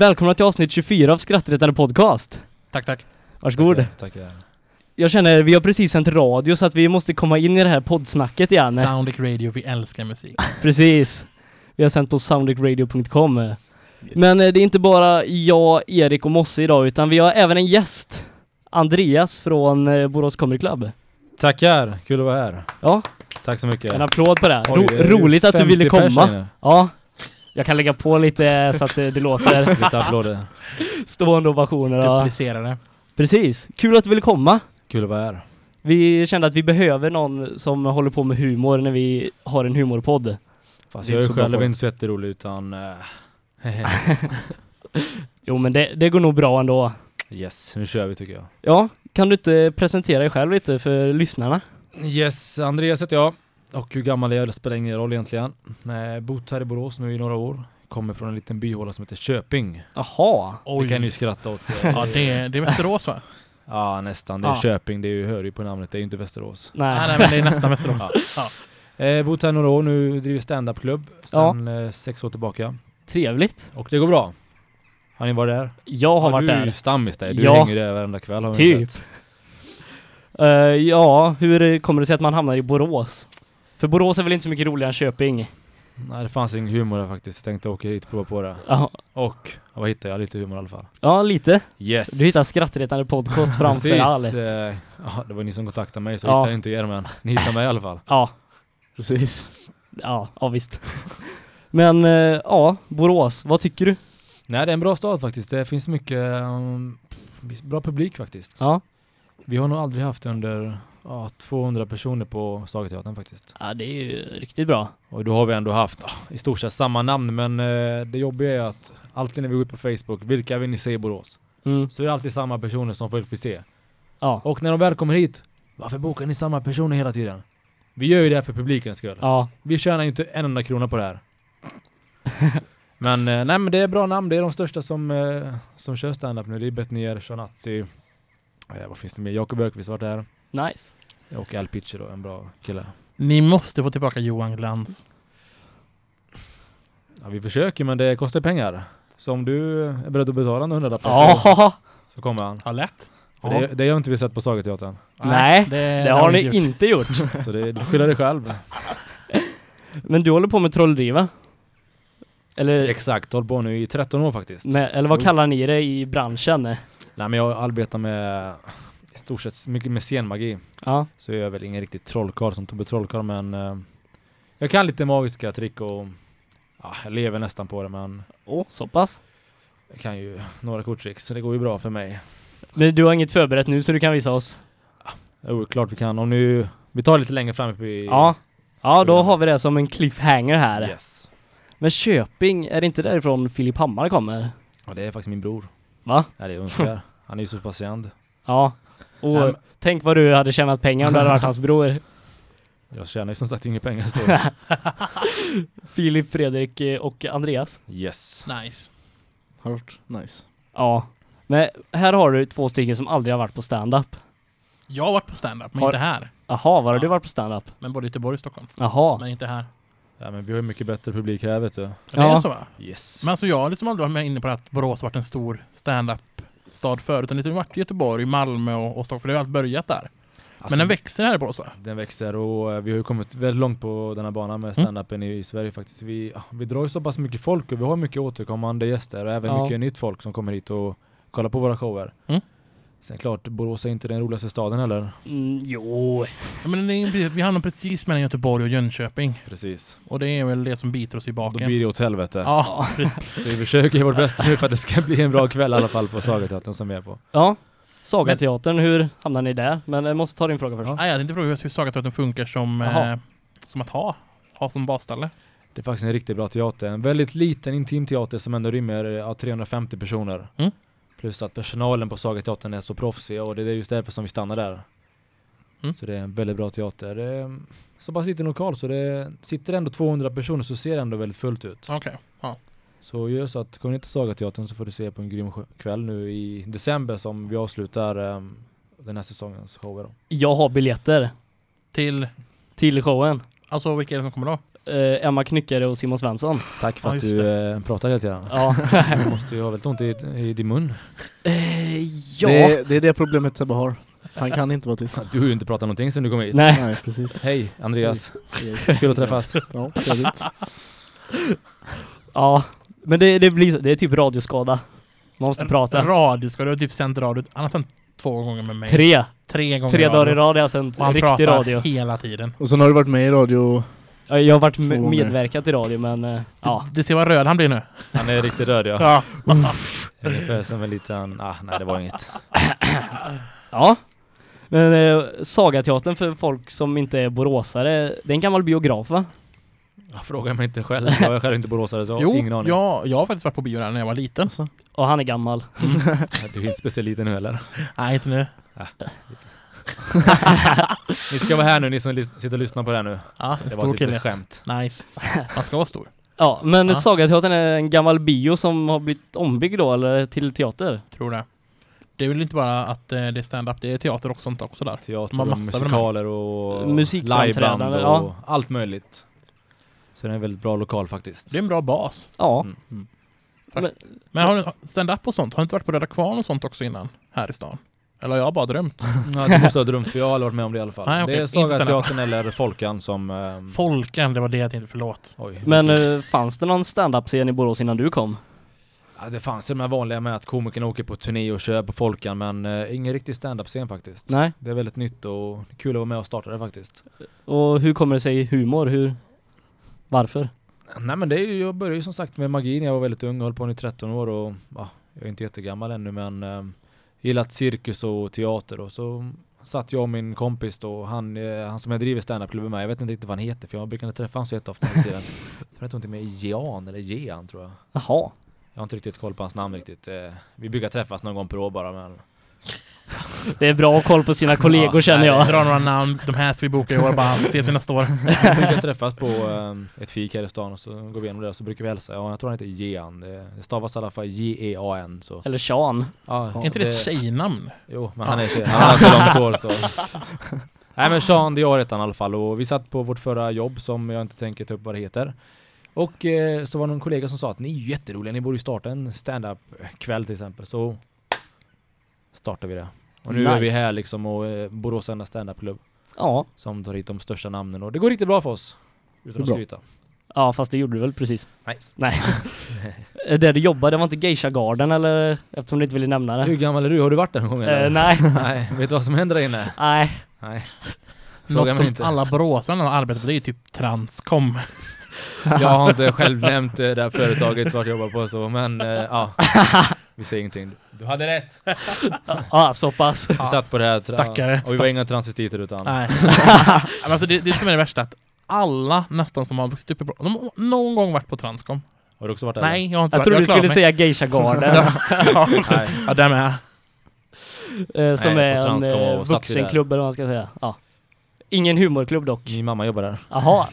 Välkomna till avsnitt 24 av Skrattretande podcast. Tack, tack. Varsågod. Tackar, tackar. Jag känner, vi har precis sänt radio så att vi måste komma in i det här poddsnacket igen. Soundic Radio, vi älskar musik. Precis. Vi har sänt på soundicradio.com. Men eh, det är inte bara jag, Erik och Mosse idag utan vi har även en gäst. Andreas från eh, Borås Comedy Club. Tackar, kul att vara här. Ja, Tack så mycket. en applåd på det. Oj, Ro ju roligt att du 50 ville komma. Ja. Jag kan lägga på lite så att det, det låter Lite applåder. stående ovationer. Duplicera det. Precis. Kul att du ville komma. Kul att vara här. Vi kände att vi behöver någon som håller på med humor när vi har en humorpodd. Fast Det är jag är själv inte så jätterolig utan... eh, Jo men det, det går nog bra ändå. yes, nu kör vi tycker jag. Ja, kan du inte presentera dig själv lite för lyssnarna? Yes, Andreas heter jag. Och hur gammal jag är, det spelar ingen roll egentligen. Jag bott här i Borås nu i några år. Kommer från en liten byhåla som heter Köping. Jaha. Det kan ni ju skratta åt. Ja, det är, det är Västerås va? Ja, nästan. Det är Ja. Köping, det är ju, hör ju på namnet. Det är ju inte Västerås. Nej. Nej, nej, men det är nästan Västerås. Ja. Ja. Eh, bott här några år nu, driver stand-up-klubb sen eh, sex år tillbaka. Trevligt. Och det går bra. Har ni varit där? Jag har Ja, varit du är ju där. stammis där. Du Ja. hänger där varenda kväll har vi Typ. sett. Eh, ja, hur kommer det sig att man hamnar i Borås? För Borås är väl inte så mycket roligare än Köping? Nej, det fanns ingen humor där faktiskt. Jag tänkte åka hit och prova på det. Ja, Och, vad hittade jag? Lite humor i alla fall. ja lite. Yes! Du hittar skrattretande podcast framför allt. eh, ja, det var ni som kontaktade mig så Ja. hittade jag inte er men ni hittade mig i alla fall. Ja, precis. Ja, ja visst. Men eh, ja, Borås, vad tycker du? Nej, det är en bra stad faktiskt. Det finns mycket um, bra publik faktiskt. Ja, Vi har nog aldrig haft under ja, 200 personer på Sagateatern faktiskt. ja det är ju riktigt bra. Och då har vi ändå haft ah, i stort sett samma namn men eh, det jobbiga är att alltid när vi går ut på Facebook, vilka vill ni se i Borås? Mm. Så är det alltid samma personer som folk vill se. Ja, Och när de väl kommer hit, varför bokar ni samma personer hela tiden? Vi gör ju det här för publikens skull. ja, Vi tjänar ju inte en enda krona på det här. men eh, nej men det är bra namn, det är de största som, eh, som kör standup nu. Det är Betnér, Shanazzi, eh, vad finns det mer? Jakob Ökvist har varit där. Nice. Och Al Pitcher då, en bra kille. Ni måste få tillbaka Johan Glans. Ja, vi försöker men det kostar pengar. Så om du är beredd att betala en hundralapp Ja, så kommer han. Ja, lätt. För Det, det har inte vi sett på Sagateatern. Nej, det, det har ni gjort. inte gjort. Så det, du skyller dig själv. Men du håller på med trolldriva? Eller, Exakt, håll på nu i 13 år faktiskt. med, eller vad Jo. kallar ni det i branschen? Nej men jag arbetar med stort sett mycket med scenmagi. Ja, Så jag är väl ingen riktig trollkarl som Tobbe Trollkarl men eh, jag kan lite magiska trick och ja, jag lever nästan på det men åh, så pass. jag kan ju några korttricks så det går ju bra för mig. Men du har inget förberett nu så du kan visa oss? Jo, klart vi kan. Om nu, vi tar lite längre fram i... Ja. Ja, då har vi det som en cliffhanger här. Yes. Men Köping, är det inte därifrån Filip Hammar kommer? Och det är faktiskt min bror. Va? Ja, det är önskar. Han är ju så pass känd. Ja. Och Nej, men- tänk vad du hade tjänat pengar om det hade varit hans bror. Jag tjänar ju som sagt inga pengar så... Filip, Fredrik eh, och Andreas. yes. Nice. Har varit nice. Ja. Men här har du två stycken som aldrig har varit på stand-up. Jag har varit på stand-up, men Har- inte här. Jaha, var har Ja. du varit på stand-up? Men både i Göteborg och Stockholm. Jaha. Men inte här. Ja men vi har ju mycket bättre publik här vet du. Ja. Det är så va? Yes. Men alltså jag har liksom aldrig varit med inne på det att Borås har varit en stor stand-up-stad förut. Utan det har varit Göteborg, Malmö och, och Stockholm. För det har allt börjat där. Alltså, men den växer här i va? Den växer och eh, vi har ju kommit väldigt långt på den här banan med Mm. standupen i, i Sverige faktiskt. Vi, ja, vi drar ju så pass mycket folk och vi har mycket återkommande gäster och även Ja. mycket nytt folk som kommer hit och kollar på våra shower. Mm. Sen klart, Borås är inte den roligaste staden heller. Mm, jo. Ja, men det är, vi hamnar precis mellan Göteborg och Jönköping. Precis. Och det är väl det som biter oss i Då baken. blir det åt helvete. Ja, Så vi försöker göra vårt bästa nu för att det ska bli en bra kväll i alla fall på Sagateatern som vi är på. Ja. Sagateatern, hur hamnar ni där? Men jag måste ta din fråga först. Nej, jag tänkte fråga hur Sagateatern funkar som, eh, som att ha. Ha som basställe. Det är faktiskt en riktigt bra teater. En väldigt liten intim teater som ändå rymmer ja, 350 personer. Mm. Plus att personalen på Sagateatern är så proffsig och det är just därför som vi stannar där. Mm. Så det är en väldigt bra teater. Det är så pass liten lokal så det sitter ändå 200 personer så ser det ändå väldigt fullt ut. Okej. Så gör så att kommer ni till Sagateatern så får du se på en grym kväll nu i december som vi avslutar um, den här säsongens shower. Då. Jag har biljetter Till, till showen. alltså vilka är det som kommer då? Eh, Emma Knyckare och Simon Svensson. Tack för Ja, att du eh, pratar hela tiden. Ja. Du måste ju ha väldigt ont i, i din mun. Eh, ja. Det, det är det problemet Sebbe har. Han kan inte vara tyst. Du har ju inte pratat någonting sedan du kom hit. Nej. Nej, precis. Hej Andreas, Hej. kul att träffas. Ja, trevligt. Ja. Men det, det blir så, det är typ radioskada. Man måste prata. Radio ska du har typ sänt radio. Han har sänt två gånger med mig. Tre. Tre gånger Tre dagar i radio. rad har jag sänt riktig pratar radio. hela tiden. Och sen har du varit med i radio. Ja, Jag har varit med- medverkat i radio men eh, ja. Du ser vad röd han blir nu. Han är riktigt röd ja. Ja. Ungefär som en liten, ah, nej det var inget. Ja. Men eh, Sagateatern för folk som inte är boråsare, det är en gammal biograf va? Jag frågar mig inte själv, jag är själv inte boråsare så Jo, ingen aning. jag, jag har faktiskt varit på bio där när jag var liten. Alltså. Och han är gammal. Du är inte speciellt liten nu heller. Nej, inte nu. Ni ska vara här nu, ni som sitter och lyssnar på det här nu. Ja, Det var stor ett litet kille. skämt. Nice. Man ska vara stor. Ja, men Ja. Sagateatern är en gammal bio som har blivit ombyggd då, eller till teater. Tror det. Det är väl inte bara att eh, det är stand-up, det är teater och sånt också där. Teater har och musikaler och liveband ja. och allt möjligt. Så det är en väldigt bra lokal faktiskt. Det är en bra bas. Ja. Mm. Men har du stand-up och sånt? Har du inte varit på Röda Kvarn och sånt också innan? Här i stan? Eller har jag bara drömt? Ja, det måste ha drömt för jag har aldrig varit med om det i alla fall. Nej, okej, Det är. Sagateatern eller Folkan som... ehm, Folken, det var det jag tänkte, förlåt. oj, Men eh, fanns det någon stand-up-scen i Borås innan du kom? ja, det fanns ju de här vanliga med att komikerna åker på turné och kör på Folkan men uh, ingen riktig stand-up-scen faktiskt. Nej. Det är väldigt nytt och kul att vara med och starta det faktiskt. Och hur kommer det sig humor? Hur? Varför? Nej men det är ju, jag började ju som sagt med magi när jag var väldigt ung, jag höll på nu i 13 år och ja, jag är inte jättegammal ännu men eh, gillat cirkus och teater och så satt jag och min kompis då, han, eh, han som jag driver standup-klubb med jag vet inte riktigt vad han heter för jag brukar inte träffa honom så jätteofta hela tiden. Jag tror inte med Jan eller Jean tror jag. Jaha. Jag har inte riktigt koll på hans namn riktigt. Eh, vi brukar träffas någon gång per år bara men Det är bra koll på sina kollegor Ja, känner jag. Dra några namn, de här ska vi boka i år bara, ses vi nästa år. vi brukar träffas på eh, ett fik här i stan och så går vi igenom det och så brukar vi hälsa. Ja, jag tror han heter Jean. Det, det stavas i alla fall J-E-A-N så. Eller Sean. Ja, Är inte det ett tjejnamn? Jo, men han är tjej. Han har så långt hår så. Nej men Sean Dior heter han i alla fall och vi satt på vårt förra jobb som jag inte tänker ta upp vad det heter. Och eh, så var det någon kollega som sa att ni är jätteroliga, ni borde ju starta en stand-up kväll till exempel. Så startade vi det. Och nu är vi Nice. här liksom och eh, Borås enda stand-up-klubb Ja. som tar hit de största namnen och det går riktigt bra för oss. Utan Det att skryta. Ja, fast det gjorde du väl precis? Nej. Nej. Eh, Där du jobbade, var inte Geisha Garden eller? Eftersom du inte ville nämna det. Hur gammal är du? Har du varit där någon gång eller? Eh, nej. Nej, vet du vad som händer där inne? Nej. Nej. Fråga Något som inte. alla boråsarna har arbetat på, det är ju typ Transcom. Jag har inte själv nämnt eh, det här företaget vart jag jobbar på så, men eh, ja. Vi säger ingenting. Du hade rätt. Ja, så pass. Vi satt på det här Stackare. och vi var inga transvestiter utan Nej. Men alltså det, det som är det värsta att alla nästan som har vuxit upp i de har någon gång varit på Transcom. Har du också varit där? Nej, jag har inte Jag varit. trodde du skulle klarat säga Geisha Garden. ja, Nej. ja, där med. eh, som Nej, är på en Transcom eh, och satt vi där. vuxenklubb eller vad man ska säga. Ja. Ingen humorklubb dock. Min mamma jobbar där. Jaha.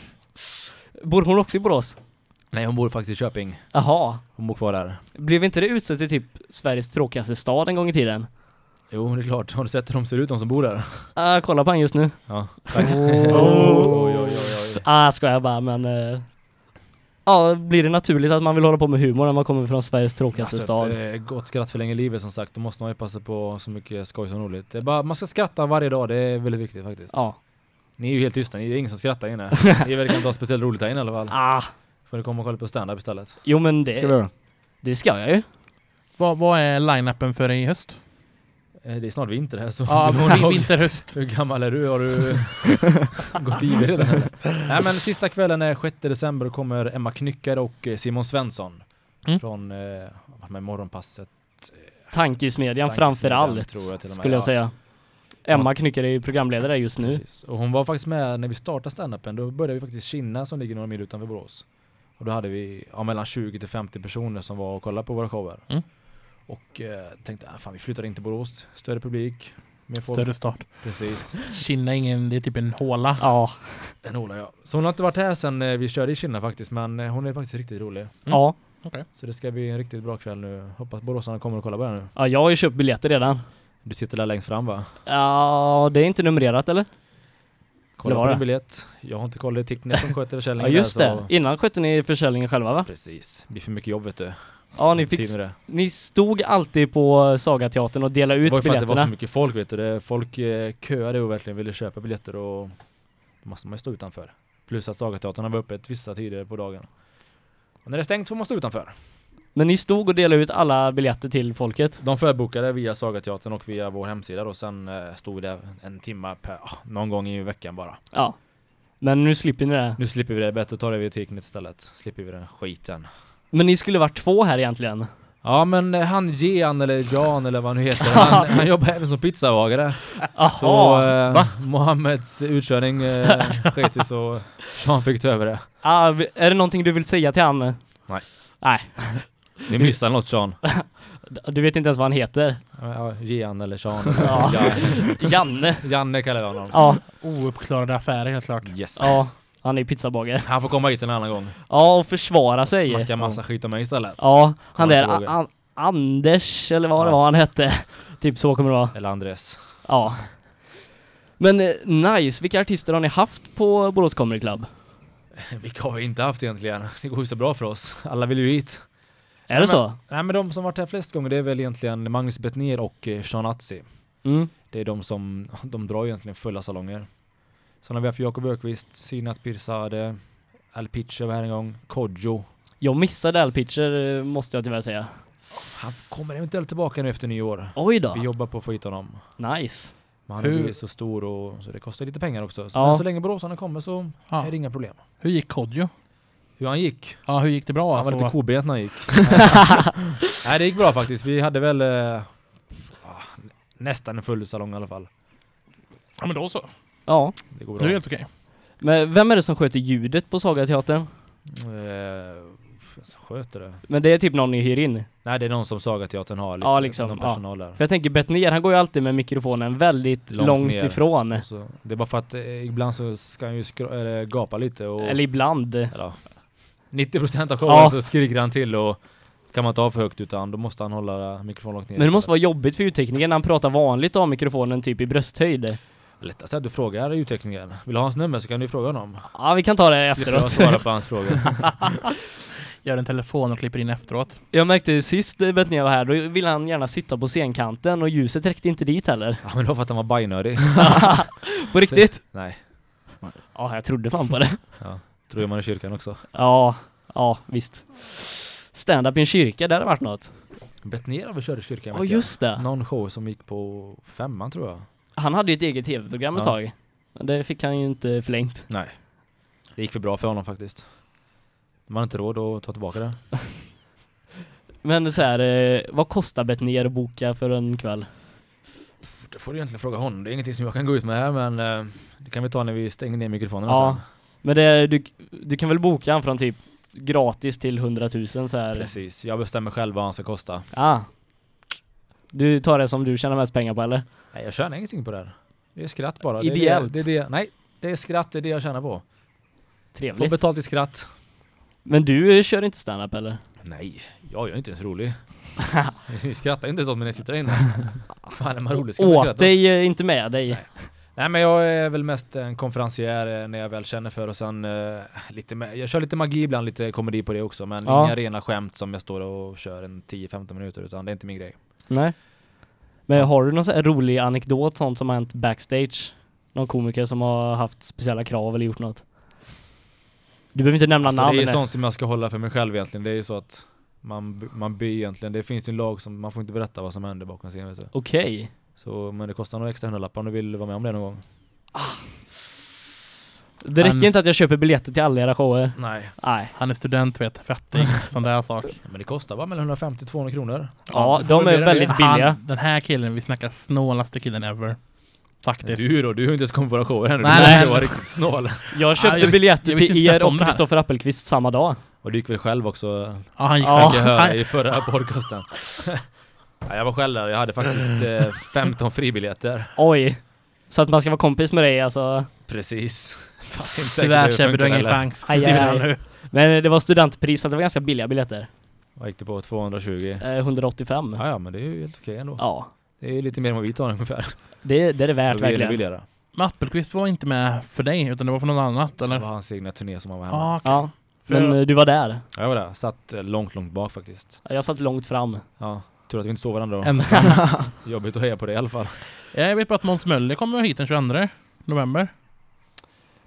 Bor hon också i Borås? Nej, hon bor faktiskt i Köping. Jaha. Hon bor kvar där. Blev inte det utsett till typ Sveriges tråkigaste stad en gång i tiden? Jo, det är klart. Har du sett hur de ser ut, de som bor där? Ah, kolla på han just nu. Ja, tack. Oh. Oj, oj, oj, oj. Ah, ska jag bara men... Eh, ja, blir det naturligt att man vill hålla på med humor när man kommer från Sveriges tråkigaste Alltså, stad? ett gott skratt förlänger livet som sagt. Då måste man ju passa på så mycket skoj som roligt. Det är bara, man ska skratta varje dag, det är väldigt viktigt faktiskt. Ja. Ni är ju helt tysta, ni är ingen som skrattar inne. Ni verkar inte ha speciellt roligt här inne i alla fall. Ah, Får ni komma och kolla på stand-up istället. jo men det, Ska vi göra. det ska jag ju. Vad, vad är line-upen för i höst? Eh, Det är snart vinter här så Ja, det vinter, höst. hur gammal är du? Har du gått i det redan eller? Nej men sista kvällen är 6 december och kommer Emma Knyckare och eh, Simon Svensson. Mm. Från eh, morgonpasset. Tankesmedjan Tankesmedjan, framför allt, tror jag till skulle jag ja. säga. Emma Knyckare är ju programledare just nu. Precis. Och hon var faktiskt med när vi startade standupen. Då började vi faktiskt Kinna som ligger några mil utanför Borås. Och då hade vi ja, mellan 20 till 50 personer som var och kollade på våra shower. Mm. Och eh, tänkte, ah, fan vi flyttar in till Borås. Större publik. Mer folk. Större start. Precis. Kinna ingen, det är typ en håla. Ja, En Ola ja. Så hon har inte varit här sen eh, vi körde i Kinna faktiskt. Men eh, hon är faktiskt riktigt rolig. ja. Så det ska bli en riktigt bra kväll nu. Hoppas boråsarna kommer och kolla på det nu. Ja, jag har ju köpt biljetter redan. Du sitter där längst fram va? Ja, det är inte numrerat eller? Kolla var på det? din biljett. Jag har inte koll, det är Ticknet som sköter Ja försäljningen just där, det. så- Innan skötte ni försäljningen själva va? Precis. Det blir för mycket jobb vet du. Ja ni fick, det. ni stod alltid på Sagateatern och delade Det ut var ju för att det biljetterna. var så mycket folk vet du. Det, folk eh, köade och verkligen ville köpa biljetter och då måste man ju stå utanför. Plus att Sagateatern var öppet vissa tider på dagen. Och när det är stängt får man stå utanför. Men ni stod och delade ut alla biljetter till folket? De förbokade via Sagateatern och via vår hemsida och sen eh, stod det en timma per, ah, någon gång i veckan bara. Ja. Men nu slipper ni det. Nu slipper vi det, bättre att ta det via Ticknet istället. Slipper vi den skiten. Men ni skulle varit två här egentligen. Ja men eh, han Jean eller Jan eller vad han nu heter, han, han jobbar även som pizzabagare. Så eh, Mohammeds utkörning eh, sket så Sean fick ta över det. Ah, är det någonting du vill säga till han? Nej. Nej. Vi missade något Sean. Du vet inte ens vad han heter? Ja, Jean eller Sean. Ja. Janne. Janne kallar vi honom. Ja. Ouppklarade affärer helt klart. Yes. Ja. Han är pizzabagare. Han får komma hit en annan gång. Ja, och försvara sig. Snacka massa skit om mig istället. Ja, han där det. An- Anders eller vad det Ja. var han hette. Typ så kommer det vara. Eller Andres. Ja. Men eh, nice, vilka artister har ni haft på Borås Comedy Club? Vilka har vi inte haft egentligen? Det går ju så bra för oss. Alla vill ju hit. Är det men- så? Nej men de som varit här flest gånger det är väl egentligen Magnus Bettner och eh, Sean Atzi. Mm. Det är de som, de drar egentligen fulla salonger. Sen har vi haft Jakob Ökvist, Sinat Pirzadeh, Al Pitcher var här en gång, Kodjo. Jag missade Al Pitcher eh, måste jag tyvärr säga. Han kommer eventuellt tillbaka nu efter nyår. Oj då. Vi jobbar på att få hit honom. Nice. Men han Hur- blivit så stor och så det kostar lite pengar också. Så, Ja. Men så länge Boråsarna kommer så Ja. är det inga problem. Hur gick Kodjo? Hur han gick? Ja, hur gick det bra? Han var alltså? lite kobent när han gick. Nej det gick bra faktiskt. Vi hade väl eh, nästan en full salong i alla fall. Ja, men då så. Ja. Det går Det bra. är helt okej. Men vem är det som sköter ljudet på Sagateatern? Eh, som sköter det? Men det är typ någon ni hyr in. Nej det är någon som Sagateatern har lite, Ja, liksom, någon ja. personal där. För jag tänker Bettner, han går ju alltid med mikrofonen väldigt Långt långt, ner. ifrån. Och så, det är bara för att eh, ibland så ska han ju skra- eller gapa lite och Eller ibland. eller, ja. 90% av showen Ja. så skriker han till och kan man inte ha för högt utan då måste han hålla mikrofonen långt ner. Men det måste vara jobbigt för ljudteknikern när han pratar vanligt och har mikrofonen typ i brösthöjd. Lättast är att du frågar ljudteknikern. Vill du ha hans nummer så kan du fråga honom. Ja, vi kan ta det Slipper jag efteråt. svara på hans frågor. Gör en telefon och klipper in efteråt. Jag märkte sist eh, Bettner var här, då ville han gärna sitta på scenkanten och ljuset räckte inte dit heller. ja men var för att han var bajnödig. På riktigt? Nej, Ja, jag trodde fan på det. Tror jag man i kyrkan också. Ja, ja visst. Stand-up i en kyrka, det hade varit något. Bettner har väl kört i kyrkan Ja, just det. Någon show som gick på femman tror jag. Han hade ju ett eget tv-program ett Ja. tag. Det fick han ju inte förlängt. Nej. Det gick för bra för honom faktiskt. Man har inte råd att ta tillbaka det. Men så här, eh, vad kostar Bettner att boka för en kväll? Det får du egentligen fråga honom. Det är ingenting som jag kan gå ut med här men eh, det kan vi ta när vi stänger ner mikrofonerna Ja. sen. Men det, du, du kan väl boka han från typ gratis till 100 000 så här. Precis, jag bestämmer själv vad han ska kosta. Ah. Du tar det som du tjänar mest pengar på eller? Nej jag tjänar ingenting på det här. Det är skratt bara. Det är Ideellt. Det, det är det, nej, det är skratt, det är det jag tjänar på. Får Trevligt. betalt i skratt. Men du kör inte stand-up eller? Nej, jag är inte ens rolig. Ni skrattar inte så men jag sitter där inne. Fan är man rolig ska man Åt dig, eh, inte med dig. Nej. Nej men jag är väl mest en konferencier eh, när jag väl känner för och sen eh, lite jag kör lite magi ibland, lite komedi på det också men Ja. inga rena skämt som jag står och kör en 10-15 minuter utan det är inte min grej. Nej. Men har du någon så här rolig anekdot, sånt som har hänt backstage? Någon komiker som har haft speciella krav eller gjort något? Du behöver inte nämna Alltså, namn. det är nej. sånt som jag ska hålla för mig själv egentligen. Det är ju så att man, man blir egentligen, det finns ju en lag som man får inte berätta vad som händer bakom scenen vet du. Så, men det kostar några extra hundralappar om du vill vara med om det någon gång. Det räcker Han- inte att jag köper biljetter till alla era shower. Nej. Nej. Han är student vet, fattig. Sån där sak. Men det kostar bara mellan 150-200 kronor. Ja, får de är väldigt det. billiga. Han, den här killen, vi snackar snålaste killen ever. Faktiskt. Du då, du har inte ens kommit på våra shower ännu. Nej, du måste nej. vara riktigt snål. Jag köpte jag vet- biljetter jag vet till er och. Kristoffer Appelqvist samma dag. Och du gick väl själv också, Ja, han gick Ja. jag ja. höra i förra podcasten. Ja, jag var själv där, jag hade faktiskt eh, 15 fribiljetter. Oj. Så att man ska vara kompis med dig alltså. Precis. Fast inte Tyvärr det Sebbe, du har ingen chans. Aj, Det aj, aj. Men det var studentpris så det var ganska billiga biljetter. Vad gick det på? 220? Eh, 185. Ja, ja men det är ju helt okej ändå. Ja. Det är ju lite mer än vad vi tar ungefär. Det, det är det värt det verkligen. billigare. Men Appelqvist var inte med för dig, utan det var för något annat, Det eller? var hans egna turné som han var hemma. Ja, okej. Ja, För men jag- eh, du var där. Ja, jag var där. Satt eh, långt, långt bak faktiskt. Jag satt långt fram. Ja, tur att vi inte såg varandra då. Jobbigt att heja på det i alla fall. jag vet bara att Måns Möller kommer hit den 22 november.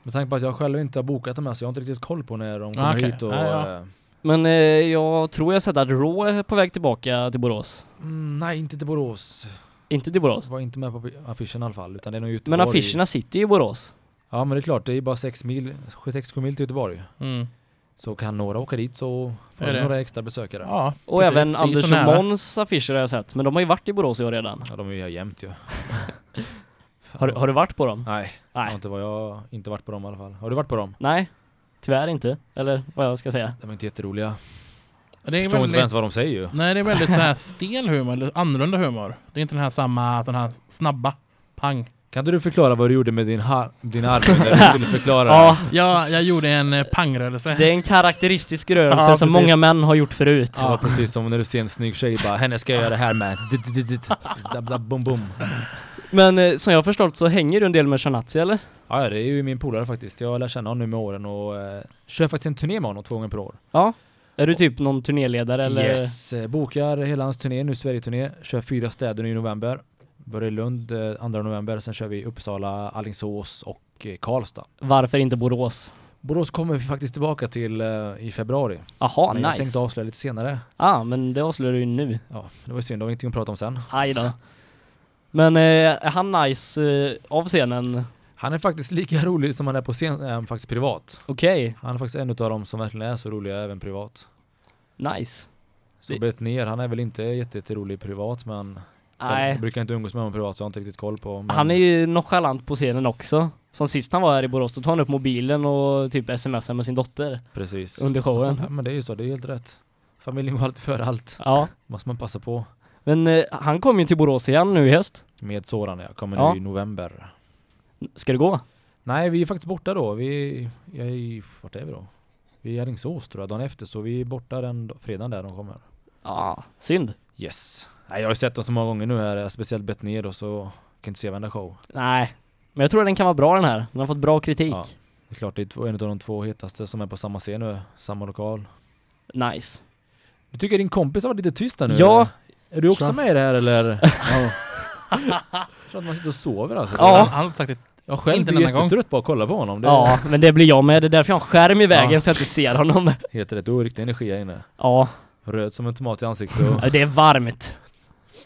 Med tanke på att jag själv inte har bokat dem här så jag har inte riktigt koll på när de kommer okej. hit och... Ja, ja. eh, Men eh, jag tror jag sett att Raw är på väg tillbaka till Borås. Mm, nej, inte till Borås. Inte till Borås. Var inte med på affischen i alla fall, utan det är nog Göteborg. Men affischerna sitter ju i Borås. Ja, men det är klart, det är bara 6 mil, 6-7 mil till Göteborg. Mm. Så kan några åka dit så får Är det? några extra besökare. Ja, Och precis. även Anders och. Måns affischer har jag sett. Men de har ju varit i Borås i år redan. Ja, de är ju här jämt ju. Har, du- har du varit på dem? Nej, jag har Nej. inte, var jag, inte varit på dem i alla fall. Har du varit på dem? Nej. Tyvärr inte. Eller vad jag ska säga. De är inte jätteroliga. Det är Förstår inte väldigt, ens vad de säger ju. nej, det är väldigt så här stel humor, eller annorlunda humor. Det är inte den här samma, den här snabba, pang. Kan inte du förklara vad du gjorde med din, ha- din arm när du skulle förklara? Ja, Ja, jag gjorde en eh, pangrörelse. det är en karaktäristisk rörelse Ja, som precis. många män har gjort förut. Ja, precis som när du ser en snygg tjej bara, henne ska jag göra det här med. Dit, dit, dit, dit. Zap, zap. Men eh, som jag har förstått så hänger du en del med Shanazi eller? Ja, det är ju min polare faktiskt. Jag lär känna honom nu med åren och eh, kör faktiskt en turné med honom två gånger per år. Ja. Är du typ någon turnéledare eller? Yes, eh, bokar hela hans turné nu, Sverige-turné. Kör fyra städer nu i november. Börjar i Lund eh, 2 november, sen kör vi Uppsala, Alingsås och eh, Karlstad. Varför inte Borås? Borås kommer vi faktiskt tillbaka till eh, i februari. Jaha, men jag tänkte nice. avslöja lite senare. ah, men det avslöjar du ju nu. Ja, det var ju synd, det var ingenting att prata om sen. Aj då. Men eh, är han nice eh, av scenen? Han är faktiskt lika rolig som han är på scen, eh, faktiskt privat. Okej, Han är faktiskt en av dem som verkligen är så roliga även privat. nice. Så Det- Betnér, han är väl inte jätte- jätterolig privat men Nej, jag brukar inte umgås med honom privat så jag har inte riktigt koll på. Men han är ju nonchalant på scenen också. Som sist han var här i Borås, då tog han upp mobilen och typ smsade med sin dotter Precis. under showen. Ja, men det är ju så, det är helt rätt. Familjen går alltid före allt. Ja, Måste man passa på. men eh, han kommer ju till Borås igen nu i höst. Med Soran, jag kommer Ja. nu i november. Ska du gå? Nej, vi är faktiskt borta då. Vi, jag är i, vart är vi då? Vi är i Alingsås tror jag, dagen efter. Så vi är borta den fredagen där de kommer. Ja, synd. Yes. Nej, jag har ju sett dem så många gånger nu här, speciellt Betnér och så kan inte se varenda show. Nej, men jag tror den kan vara bra den här. Den har fått bra kritik. Ja. Det är klart, det är en av de två hetaste som är på samma scen nu, samma lokal. Nice. Du tycker din kompis har varit lite tyst där nu? Ja. eller? Är du också Tja. med i det här eller? Ja. Så att man sitter och sover alltså? Ja. Han, han har sagt det. Jag själv Inte blir jättetrött på att kolla på honom. Det Ja, men det blir jag med. Det är därför jag har en skärm i vägen Ja. så jag inte ser honom. Helt rätt, du har riktig energi här inne. Ja, Röd som en tomat i ansiktet och det är varmt.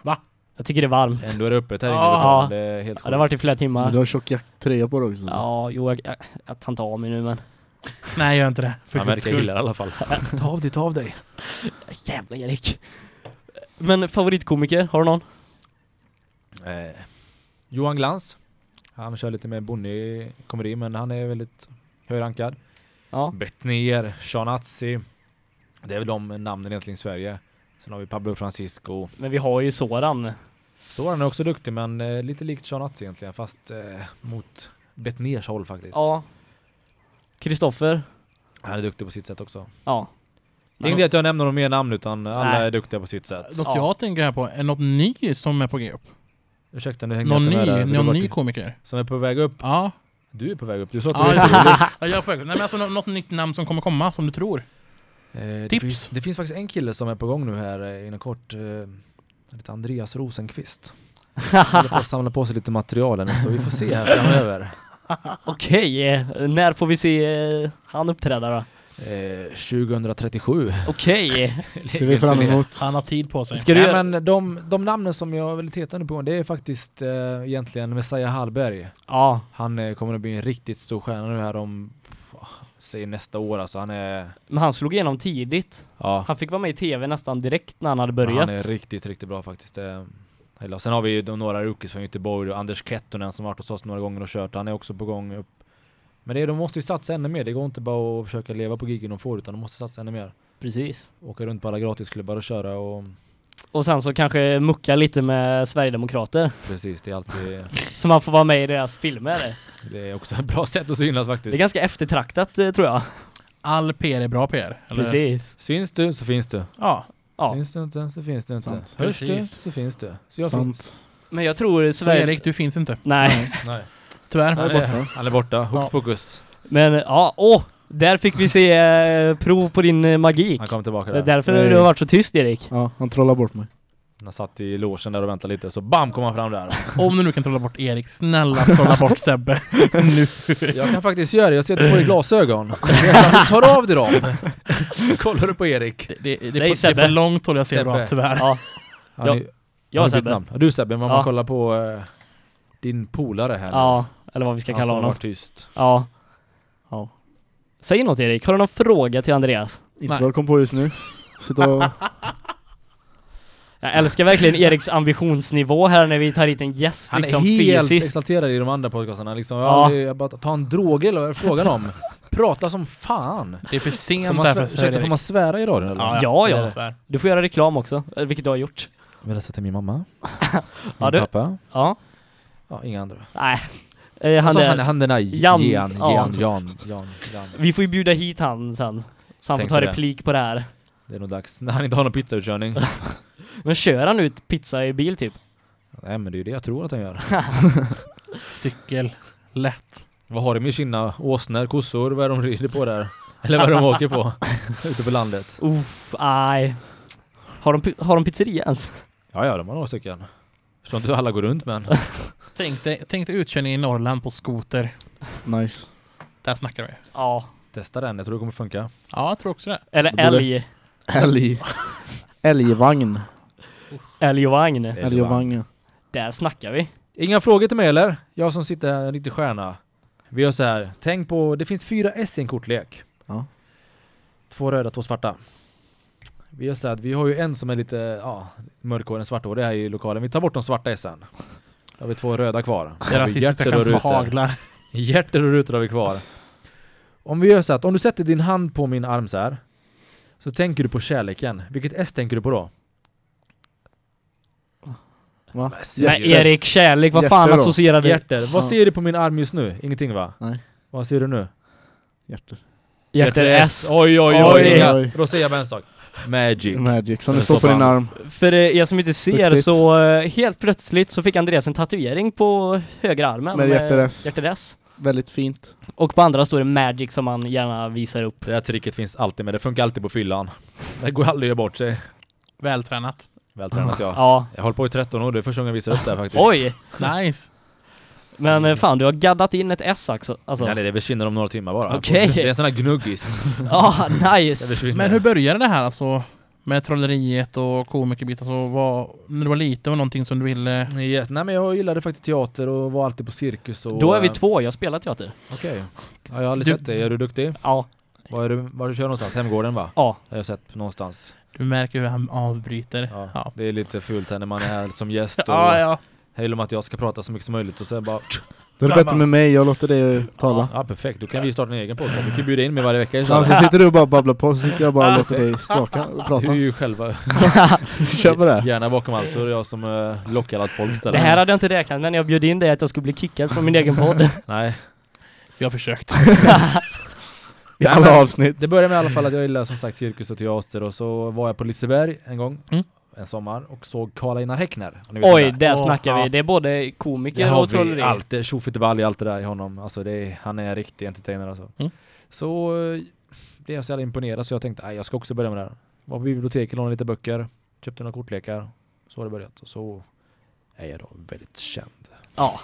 Va? Jag tycker det är varmt. ändå är det öppet här inne. Ja. Det är helt Ja, det har varit i flera Men timmar. Du har tjock jacktröja på dig också. Ja, jo, jag, jag, jag tar inte av mig nu men... Nej, gör inte det. För Han verkar gilla i alla fall. ta av dig, ta av dig. Jävla Erik. Men favoritkomiker, har du någon? Eh, Johan Glans. Han kör lite mer bonnig komedi men han är väldigt högrankad. Ja. Betnér, Sean Atzi. Det är väl de namnen egentligen i Sverige. Sen har vi Pablo Francisco. Men vi har ju Soran. Soran är också duktig men eh, lite likt Sean Atzi egentligen fast eh, mot Betnérs håll faktiskt. Ja. Kristoffer. Han är duktig på sitt sätt också. Ja. Det är inte det att jag nämner några mer namn utan alla Nej. är duktiga på sitt sätt. Något Ja. jag tänker här på, är något ny som är på g upp? Ursäkta nu hänger Någon jag ny, inte med där. Någon ny komiker? Som är på väg upp. Ja. Du är på väg upp. Du sa att du Ja, är på väg upp. ja, jag är på väg. Nej men alltså nå- något nytt namn som kommer komma, som du tror? Eh, det, Tips? finns, det finns faktiskt en kille som är på gång nu här eh, inom kort. Eh, Andreas Rosenqvist. Han på samla på sig lite material ännu, så vi får se här framöver. Okej, eh, när får vi se eh, han uppträda då? Eh, 2037. Okej. Ser vi fram emot. Han har tid på sig. Ska Nej, göra... men de, de namnen som jag vill leta nu på, det är faktiskt eh, egentligen Messiah Hallberg. Ja, Han eh, kommer att bli en riktigt stor stjärna nu här om, säg nästa år alltså. Han är, men han slog igenom tidigt. ja, Han fick vara med i tv nästan direkt när han hade men börjat. han är riktigt, riktigt bra faktiskt. Eh, sen har vi ju några rookies från Göteborg och Anders Kettunen som har varit hos oss några gånger och kört. Han är också på gång upp. Men det de måste ju satsa ännu mer. Det går inte bara att försöka leva på giggen de får utan de måste satsa ännu mer. Precis. Åka runt på alla gratisklubbar och köra och Och sen så kanske mucka lite med Sverigedemokrater. precis, det är alltid, Så man får vara med i deras filmer. det är också ett bra sätt att synas Det är faktiskt. ganska eftertraktat eh, tror jag. All PR är bra PR. Eller? Precis. Syns du så finns du. Ja. Ja. Syns du inte så finns du inte. Sant. Hörs du Precis. så finns du. Så jag Sant. finns. Men jag tror Så Sverige... Erik, du finns inte. Nej. Nej. tyvärr. Han är borta. Han är borta. Hux pokus. Men ja, åh! Där fick vi se eh, prov på din eh, magik. Han kommer tillbaka Det är där. därför Nej. du har varit så tyst Erik. Ja, han trollar bort mig. Han satt i logen där och väntade lite, så bam kom han fram där. Om du nu kan trolla bort Erik, snälla trolla bort Sebbe. nu. Jag kan faktiskt göra det, jag ser på dig glasögon. Jag tar av dig dem. Kollar du på Erik? Det, det, det, är Nej, på, det är Sebbe. på långt håll jag ser Sebbe. bra, tyvärr. Ja, Han Ja, är- jag han har bytt Sebbe. namn. Ja, Du Sebbe, men om Ja. man kollar på eh, din polare här nu. Ja, eller vad vi ska Han kalla som honom. var tyst. Ja. Säg något Erik, har du någon fråga till Andreas? Inte Nej. vad jag kom på just nu. Sitta och... Jag älskar verkligen Eriks ambitionsnivå här när vi tar hit en gäst Han liksom är helt fysiskt. exalterad i de andra podcastarna liksom. Jag, Ja. har aldrig, jag bara, ta en droger eller vad är frågan om? Prata som fan! Det är för Får sent man, därför ursäkta, får man svära i radion eller? Ja, Ja, ja. Jag svär. Du får göra reklam också, eh, vilket du har gjort. Vill jag säga till min mamma? Min Ja, du- pappa? Ja. Ja, inga andra. Nej. Eh, han Han, är, han, han den där Jan, Jan, ja. Jan, Jan, Jan, Jan. Vi får ju bjuda hit han sen. Så han får Tänkte ta det. replik på det här. Det är nog dags. När han inte har någon pizzautkörning. Men kör han ut pizza i bil typ? Nej men det är ju det jag tror att han gör. Cykel. Lätt. Vad har de i Kina? Åsnor, kossor? Vad är de rider på där? Eller vad de åker på? Ute på landet. Uff, aj. Har de, har de pizzeria ens? Ja, ja, de har några stycken. Förstår inte hur alla går runt men. Tänk dig, tänk dig utkörning i Norrland på skoter. Nice. Där snackar vi. Ja. Testa den, jag tror det kommer funka. Ja, jag tror också det. Eller Då älg. Älg. Älgvagn. Älg och vagn. Älg och vagn ja. Där snackar vi. Inga frågor till mig eller? Jag som sitter här, en riktig stjärna. Vi gör så här. tänk på, det finns fyra S i en kortlek. Ja. Två röda, två svarta. Vi gör så att vi har ju en som är lite, ja, mörkhårig, en svarthårig här i lokalen. Vi tar bort de svarta S'en. Då har vi två röda kvar. Hjärter och rutor. Hjärter och rutor har vi kvar. Om vi gör så att om du sätter din hand på min arm så här. Så tänker du på kärleken. Vilket S tänker du på då? Va? Men Erik, kärlek, vad fan Hjärter då? associerade... Hjärter. Vad ser du på min arm just nu? Ingenting va? Nej. Vad ser du nu? Hjärter. Hjärter S. Oj oj oj. Oj. Oj. Då säger Magic. Magic. Som det står på din arm. För eh, er som inte ser Duktigt. så eh, helt plötsligt så fick Andreas en tatuering på högra armen. Med hjärter S. Hjärter S. Väldigt fint. Och på andra står det Magic som man gärna visar upp. Det här tricket finns alltid med. Det funkar alltid på fyllan. Det går aldrig att göra bort sig. Vältränat. Vältränat ja. Ja. Jag hållit på i 13 år. Det är första gången jag visar upp det här faktiskt. Oj! Nice. Men eh, fan, du har gaddat in ett S också. Alltså. Nej, det försvinner om några timmar bara. Okej. Det är en sån här gnuggis. Ja, Det nice! Men hur började det här alltså? Med trolleriet och komikerbit, alltså vad, när du var liten var någonting som du ville... Ja, nej men jag gillade faktiskt teater och var alltid på cirkus och... Då är vi två, jag spelar teater. Okej. Ja, jag har aldrig Du- sett dig. Är du duktig? Ja, Var är du, var du kör någonstans? Hemgården va? ja. Det har jag sett någonstans. Du märker hur han avbryter. Ja. Ja. Det är lite fult här när man är här som gäst och Ja, ja. Jag vill om att jag ska prata så mycket som möjligt och sen bara... Då är det bättre med mig, jag låter dig tala. Ja perfekt, då kan vi starta en egen podcast. Du kan bjuda in mig varje vecka istället. så sitter du och bara babblar på, så sitter jag bara och låter dig skaka och Du prata. är ju själva Kör på det. gärna bakom allt så är det jag som uh, lockar allt folk Det istället. här hade jag inte räknat med när jag bjöd in dig att jag skulle bli kickad från min egen podd. Nej. Vi har försökt. I alla avsnitt. Det började med i alla fall att jag gillar som sagt cirkus och teater och så var jag på Liseberg en gång. Mm. En sommar och såg Karl-Einar Häckner. Oj, där Åh, snackar vi. Det är både komiker Det och trolleri. allt, det är tjofiteball i allt det där i honom. Alltså det är, han är en riktig entertainer alltså. Mm. Så eh, blev jag så jävla imponerad så jag tänkte "Aj, jag ska också börja med det här. Var på biblioteket, lånade lite böcker, köpte några kortlekar. Så har det börjat och så är jag då väldigt känd. Ja.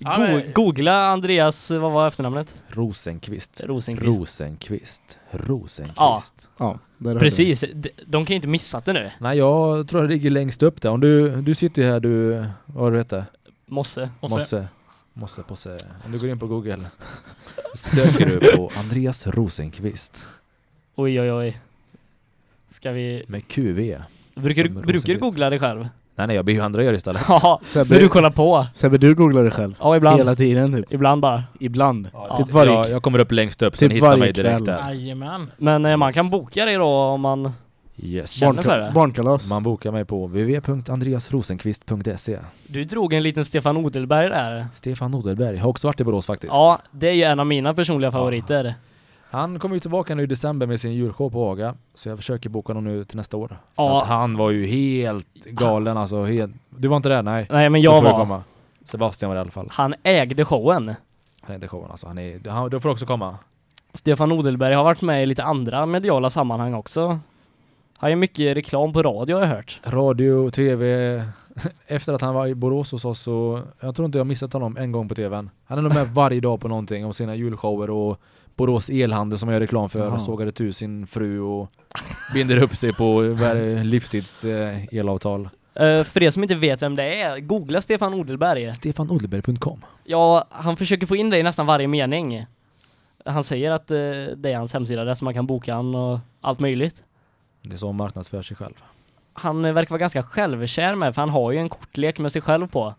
Ja, men- Googla Andreas, vad var efternamnet? Rosenqvist. Rosenqvist. Rosenqvist. Rosenqvist. Ja, det. Precis, de, de kan ju inte missat det nu. Nej, jag tror det ligger längst upp där. Om du, du sitter ju här du, vad du heter? Mosse. Så, Mosse. Mosse Posse. Om du går in på google söker du på Andreas Rosenqvist Oj oj oj. Ska vi... med QV. Brukar du, brukar du googla dig själv? Nej nej, jag ber ju andra göra istället. Ja, Sebbe, men du kollar på. Sebbe, du googlar dig själv. Ja, ibland. Hela tiden typ. Ibland bara. Ibland. Ja, Typ varje- jag, jag kommer upp längst upp, sen typ hittar varje mig direkt kväll. där. Jajamän. Men eh, man kan boka dig då om man... Yes. Känner för det? Barnka- barnkalas. Man bokar mig på www.andreasrosenqvist.se Du drog en liten Stefan Odelberg där. Stefan Odelberg har också varit i Borås faktiskt. Ja, det är ju en av mina personliga favoriter. Han kommer ju tillbaka nu i december med sin julshow på Haga. Så jag försöker boka honom nu till nästa år. För Ja. han var ju helt galen alltså. Helt... Du var inte där? Nej. Nej men jag var. komma. Sebastian var det i alla fall. Han ägde showen. Han inte showen alltså. Han är, han, du får också komma. Stefan Odelberg har varit med i lite andra mediala sammanhang också. Han gör mycket reklam på radio har jag hört. Radio, TV. Efter att han var i Borås hos oss så, jag tror inte jag missat honom en gång på TVn. Han är nog med varje dag på någonting om sina julshower och Borås elhandel som jag gör reklam för. Jaha. Sågade tu sin fru och binder upp sig på livstids eh, elavtal. Eh, för er som inte vet vem det är, googla Stefan Odelberg. StefanOdelberg.com Ja, han försöker få in det i nästan varje mening. Han säger att eh, det är hans hemsida där som man kan boka han och allt möjligt. Det är så han marknadsför sig själv. Han verkar vara ganska självkär med, för han har ju en kortlek med sig själv på.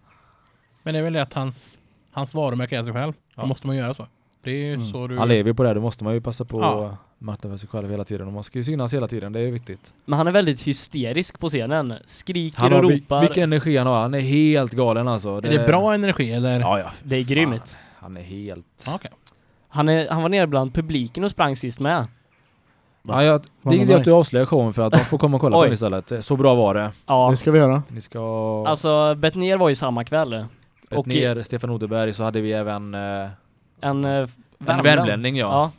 Men det är väl det att hans, hans varumärke är sig själv. Då Ja. måste man göra så. Det är ju Mm. så du... Han lever ju på det, då måste man ju passa på Ja. att marknadsföra sig själv hela tiden. Och man ska ju synas hela tiden, det är viktigt. Men han är väldigt hysterisk på scenen. Skriker Han och har, ropar. vilken energi han har, han är helt galen alltså. Är det bra energi eller? Ja, ja. Det är grymt. Han är helt... Okej. Han, är, han var nere bland publiken och sprang sist med. Ja, jag, det är ingen idé att du avslöjar showen för att de får komma och kolla på Oj. den istället. Så bra var det. Ja, Det ska vi göra. Ni ska... alltså Bettner var ju samma kväll. och- ner Stefan Oderberg så hade vi även eh, En, uh, en värmlänning ja. Ja.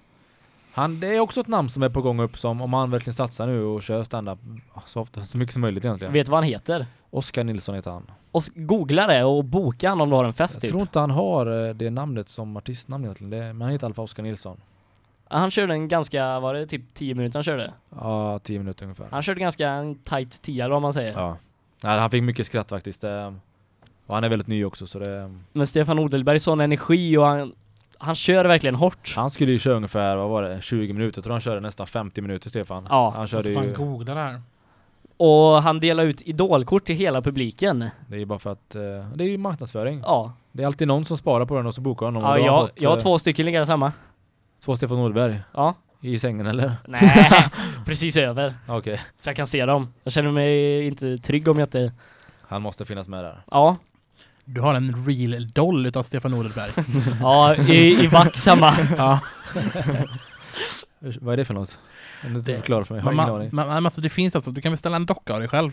Han, det är också ett namn som är på gång upp som om han verkligen satsar nu och kör standup så ofta, så mycket som möjligt egentligen. Vet du vad han heter? Oskar Nilsson heter han. Och s- googla det och boka han om du har en fest Jag typ. tror inte han har eh, det namnet som artistnamn egentligen, det, men han heter i alla fall Oskar Nilsson. Han körde en ganska, var det typ 10 minuter han körde? Ja, tio minuter ungefär. Han körde ganska en tight 10 eller vad man säger. Ja. Nej, han fick mycket skratt faktiskt. Och han är väldigt ny också så det... Men Stefan Odelberg sån energi och han, han kör verkligen hårt. Han skulle ju köra ungefär, vad var det, 20 minuter. Jag tror han körde nästan 50 minuter Stefan. Ja. Han körde Fan ju... googla det här. Och han delar ut idolkort till hela publiken. Det är ju bara för att... eh, Det är ju marknadsföring. Ja, Det är alltid någon som sparar på den och så bokar honom. ja jag, fått, jag har eh, två stycken liggande samma. Två Stefan Nordberg. Ja. I sängen eller? Nej, precis över. Okej. Så jag kan se dem. Jag känner mig inte trygg om jag inte... Han måste finnas med där. Ja, Du har en real doll utav Stefan Odelberg. ja i, i vax samma. ja. Vad är det för något? Om du inte Det- förklarar för mig. Jag har ingen aning. man, men alltså det finns alltså, du kan beställa en docka av dig själv.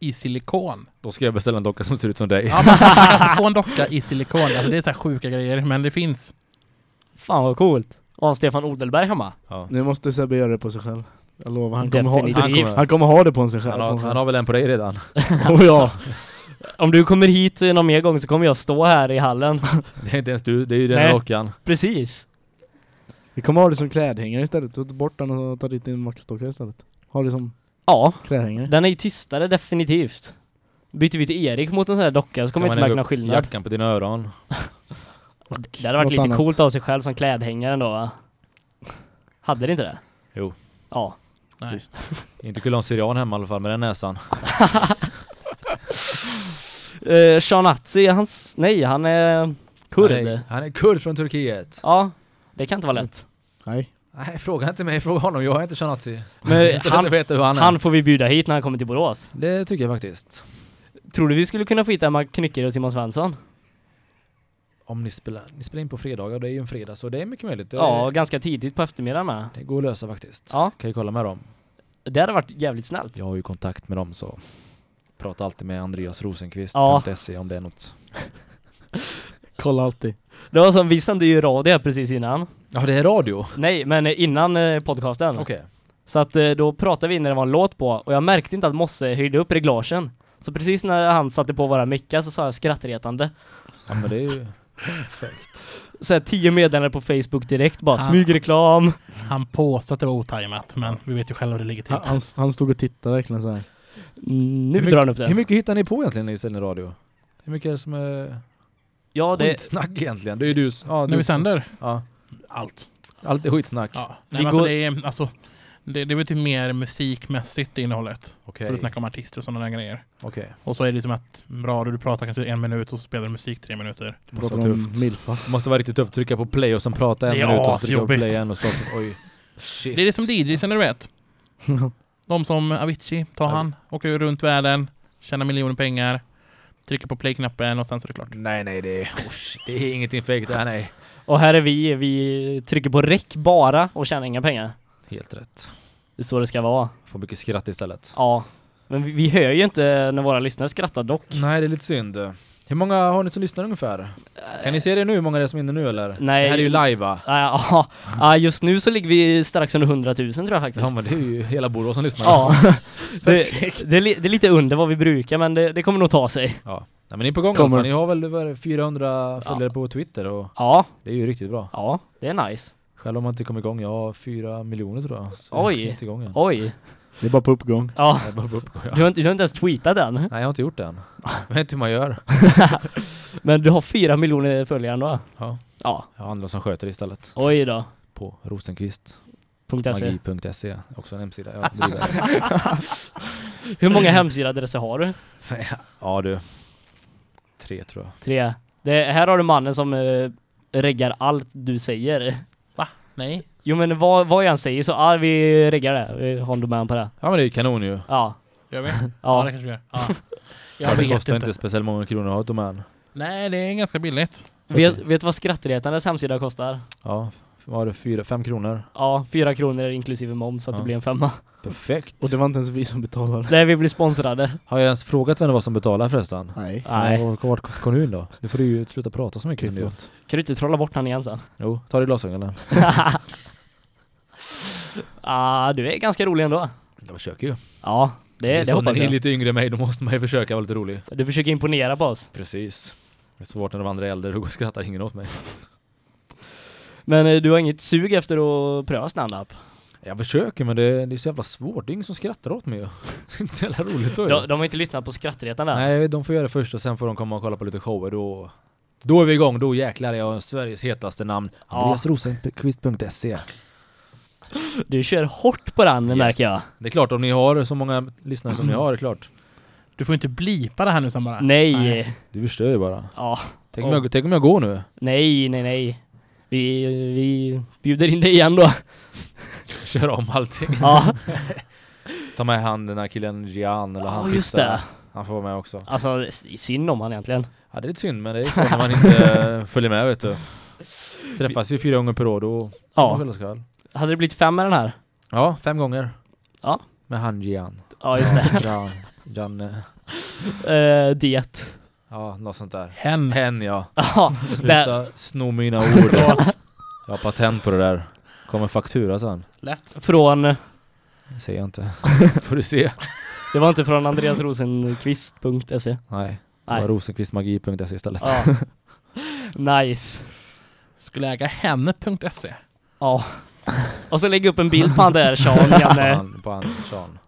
I silikon. Då ska jag beställa en docka som ser ut som dig. Ja, man kan alltså få en docka i silikon. Alltså det är så här sjuka grejer, men det finns. Fan vad coolt. Och har Stefan Odelberg hemma. Ja. Nu måste Sebbe göra det på sig själv. Jag lovar, han kommer, ha. Han kommer- han kommer ha det på sig själv. Han, har, han har väl en på dig redan? oh, ja. Om du kommer hit någon mer gång så kommer jag stå här i hallen. Det är inte ens du, det är ju den dockan. Precis. Vi kommer ha det som klädhängare istället. Ta bort den och ta dit din maxdocka istället. Ha det som Ja, klädhängare. den är ju tystare definitivt. Byter vi till Erik mot en sån här docka så kommer jag inte märka någon skillnad. Jackan på dina öron. Det hade varit lite annat. coolt av sig själv som klädhängare ändå va? Hade det inte det? Jo. Ja. Nej. Inte kul en syrian hemma i alla fall med den näsan. Uh, Sean Atzi, hans... Nej, han är kurd. Han är, han är kurd från Turkiet. Ja, det kan inte vara lätt. Nej. Nej, fråga inte mig, fråga honom. Jag är inte Shanazi. Men Så han, han, vet hur han är. han får vi bjuda hit när han kommer till Borås. Det tycker jag faktiskt. Tror du vi skulle kunna få hit Emma Knyckare och Simon Svensson? Om ni spelar, ni spelar in på fredagar, det är ju en fredag så det är mycket möjligt. Det, Ja, ganska tidigt på eftermiddagen med. det går att lösa faktiskt. Ja, Kan ju kolla med dem. det hade varit jävligt snällt. Jag har ju kontakt med dem så prata alltid med Andreas Rosenqvist Ja. om det är något. Kolla alltid. Det var som, vi sände ju radio här precis innan. Ja, det är radio. Nej, men innan eh, podcasten. Okej. Så att eh, då pratade vi när det var en låt på och jag märkte inte att Mosse höjde upp reglagen. Så precis när han satte på våra mickar så sa jag skrattretande. Ja, men det är ju perfekt. Så här tio meddelanden på Facebook direkt bara Ah. smygreklam. Han påstår att det var otajmat, men vi vet ju själva hur det ligger till. Han, han, han stod och tittade verkligen så här. Mm, nu hur, drar han upp mycket, hur det. mycket hittar ni på egentligen när ni sänder radio? Hur mycket är det som är Ja, det, skitsnack egentligen? Det är ju du ja, När du vi sänder? Ja, Allt. allt är skitsnack. Ja. Vi Nej, men alltså, går- det är alltså det, det är väl till mer musikmässigt innehållet. Okej, För att snacka om artister och sådana där grejer. okej. Och så är det som att radio, du pratar kanske en minut och så spelar du musik tre minuter. Det måste vara tufft. milfa. Det måste vara riktigt tufft att trycka på play och sen prata en minut och så trycka på play igen och stoppa. Oj. Shit. Det är det som DJs när du vet. De som Avicii, tar han, åker ju runt världen, tjänar miljoner pengar, trycker på play-knappen och sen så är det klart. Nej, nej, det är, usch, det är ingenting fake det här, nej. och här är vi, vi trycker på räck bara och tjänar inga pengar. Helt rätt. Det är så det ska vara. Får mycket skratt istället. Ja. Men vi, vi hör ju inte när våra lyssnare skrattar dock. Nej, det är lite synd. Hur många har ni som lyssnar ungefär? Kan ni se det nu, hur många det är som är inne nu eller? Nej. Det här är ju live va? Ja, ja, just nu så ligger vi strax under 100 000 tror jag faktiskt. Ja men det är ju hela Borås som lyssnar. Ja, det, det, är lite under vad vi brukar men det, det kommer nog ta sig. ja. Nej men ni är på gång Kommer. Ni har väl vad är det, 400 följare på Twitter och Ja, det är ju riktigt bra. ja, det är nice. Själv har man inte kommit igång. Jag har 4 miljoner tror jag. Så Oj. Jag igång än. Oj, Det är bara på uppgång. ja. Är bara på uppgång, ja. Du har, inte, du har inte ens tweetat än. Nej jag har inte gjort det än. Jag vet inte hur man gör. Men du har fyra miljoner följare ändå? Ja. Ja, Jag har andra som sköter istället. oj då. På rosenqvist .se. magi.se Också en hemsida. Ja. Hur många hemsidadresser har du? ja du. Tre tror jag. Tre. Det, här har du mannen som uh, reggar allt du säger. Nej. Jo men vad, vad jag än säger så, ja vi reggar det. Vi har en domän på det. Ja men det är kanon ju. Ja. Gör vi? Ja, Ja. det kanske vi gör. Ja. Ja, Jag det vet kostar inte. inte speciellt många kronor att ha ett domän. Nej, det är ganska billigt. Vet, vet du vad skrattretandes hemsida kostar? Ja, var det? Fyra, fem kronor? Ja, fyra kronor inklusive moms så att Ja. det blir en femma. Perfekt. Och det var inte ens vi som betalade. Där vi blir sponsrade. Har jag ens frågat vem det var som betalar förresten? Nej. Nej. Ja, Vart kommun då? Nu får du ju sluta prata så mycket. Kan du inte trolla bort han igen sen? Jo, ta dig glasögonen. ah, du är ganska rolig ändå. Jag försöker ju. Ja, det, Det är det, hoppas ni är jag. lite yngre än mig, då måste man ju försöka vara lite rolig. Du försöker imponera på oss. Precis. Det är svårt när de andra är äldre, då skrattar ingen åt mig. Men eh, du har inget sug efter att pröva standup? Jag försöker men det, det är så jävla svårt. Det är ingen som skrattar åt mig. Det är inte så jävla roligt då. De, de har inte lyssnat på skrattretan där? Nej, de får göra det först och sen får de komma och kolla på lite shower. Då, då är vi igång. Då jäklar är jag Sveriges hetaste namn. Ja. AndreasRosenqvist.se Du kör hårt på den märker jag. Det är klart, om ni har så många lyssnare som ni har, det är klart. Du får inte blipa det här nu sen bara. Nej. Nej. Du förstör ju bara. Ja. Tänk om, jag, tänk om jag går nu? Nej, nej, nej. Vi, vi bjuder in dig igen då. Kör om allting. Ja, Ta med han den här killen Gian eller han ja just fixar. det. Han får vara med också. Alltså, det är synd om han egentligen. Ja det är lite synd men det är så när man inte följer med vet du. Träffas ju fyra gånger per år då Ja. ja. Hade det blivit fem med den här? Ja, fem gånger. Ja. Med han Gian. Ja, just det. Gian. Gian. eh, det. Ja, något sånt där. Hen. Hen ja. Sluta sno mina ord. Jag har patent på det där. Kommer faktura sen. Lätt. Från, Det säger jag inte. Får du se. det var inte från andreasrosenqvist.se. Nej. Det var rosenqvistmagi.se istället. Ja. Nice. Skulle äga henne.se. Ja. Och så lägg upp en bild på han där, Sean, På Janne. han, på han, Sean.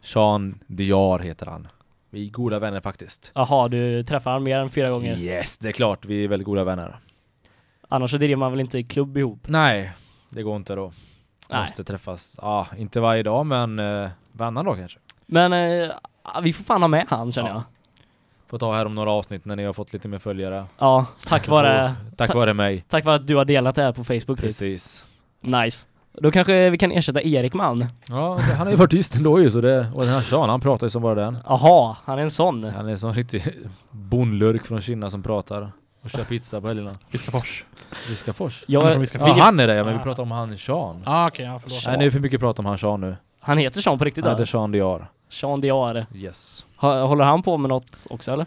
Sean Diar heter han. Vi är goda vänner faktiskt. Jaha, du träffar han mer än fyra gånger. Yes, det är klart. Vi är väldigt goda vänner. Annars så driver man väl inte klubb ihop? Nej, det går inte då. Nej. Måste träffas. Ja, inte varje dag men eh, varannan dag kanske. Men eh, vi får fan ha med han känner Ja. jag. Får ta här om några avsnitt när ni har fått lite mer följare. Ja, tack vare, Tack vare mig. tack vare att du har delat det här på Facebook. Typ. Precis. Nice. Då kanske vi kan ersätta Erik han. Ja, det- han har ju varit tyst ändå ju så det, och den här Sean han pratar ju som bara den. Jaha, han är en sån. Han är en sån riktig bondlurk från Kina som pratar och kör pizza på helgerna. Viskafors. Viskafors. Jag, Han är Viskafors. Ja, han är det ja, men vi pratar om han Sean. Ah, okej, ja, förlåt. Nej, det är för mycket prat om han Sean nu. han heter Sean på riktigt Han då? heter Sean Diar. Sean Diar. Yes. Håller han på med något också eller?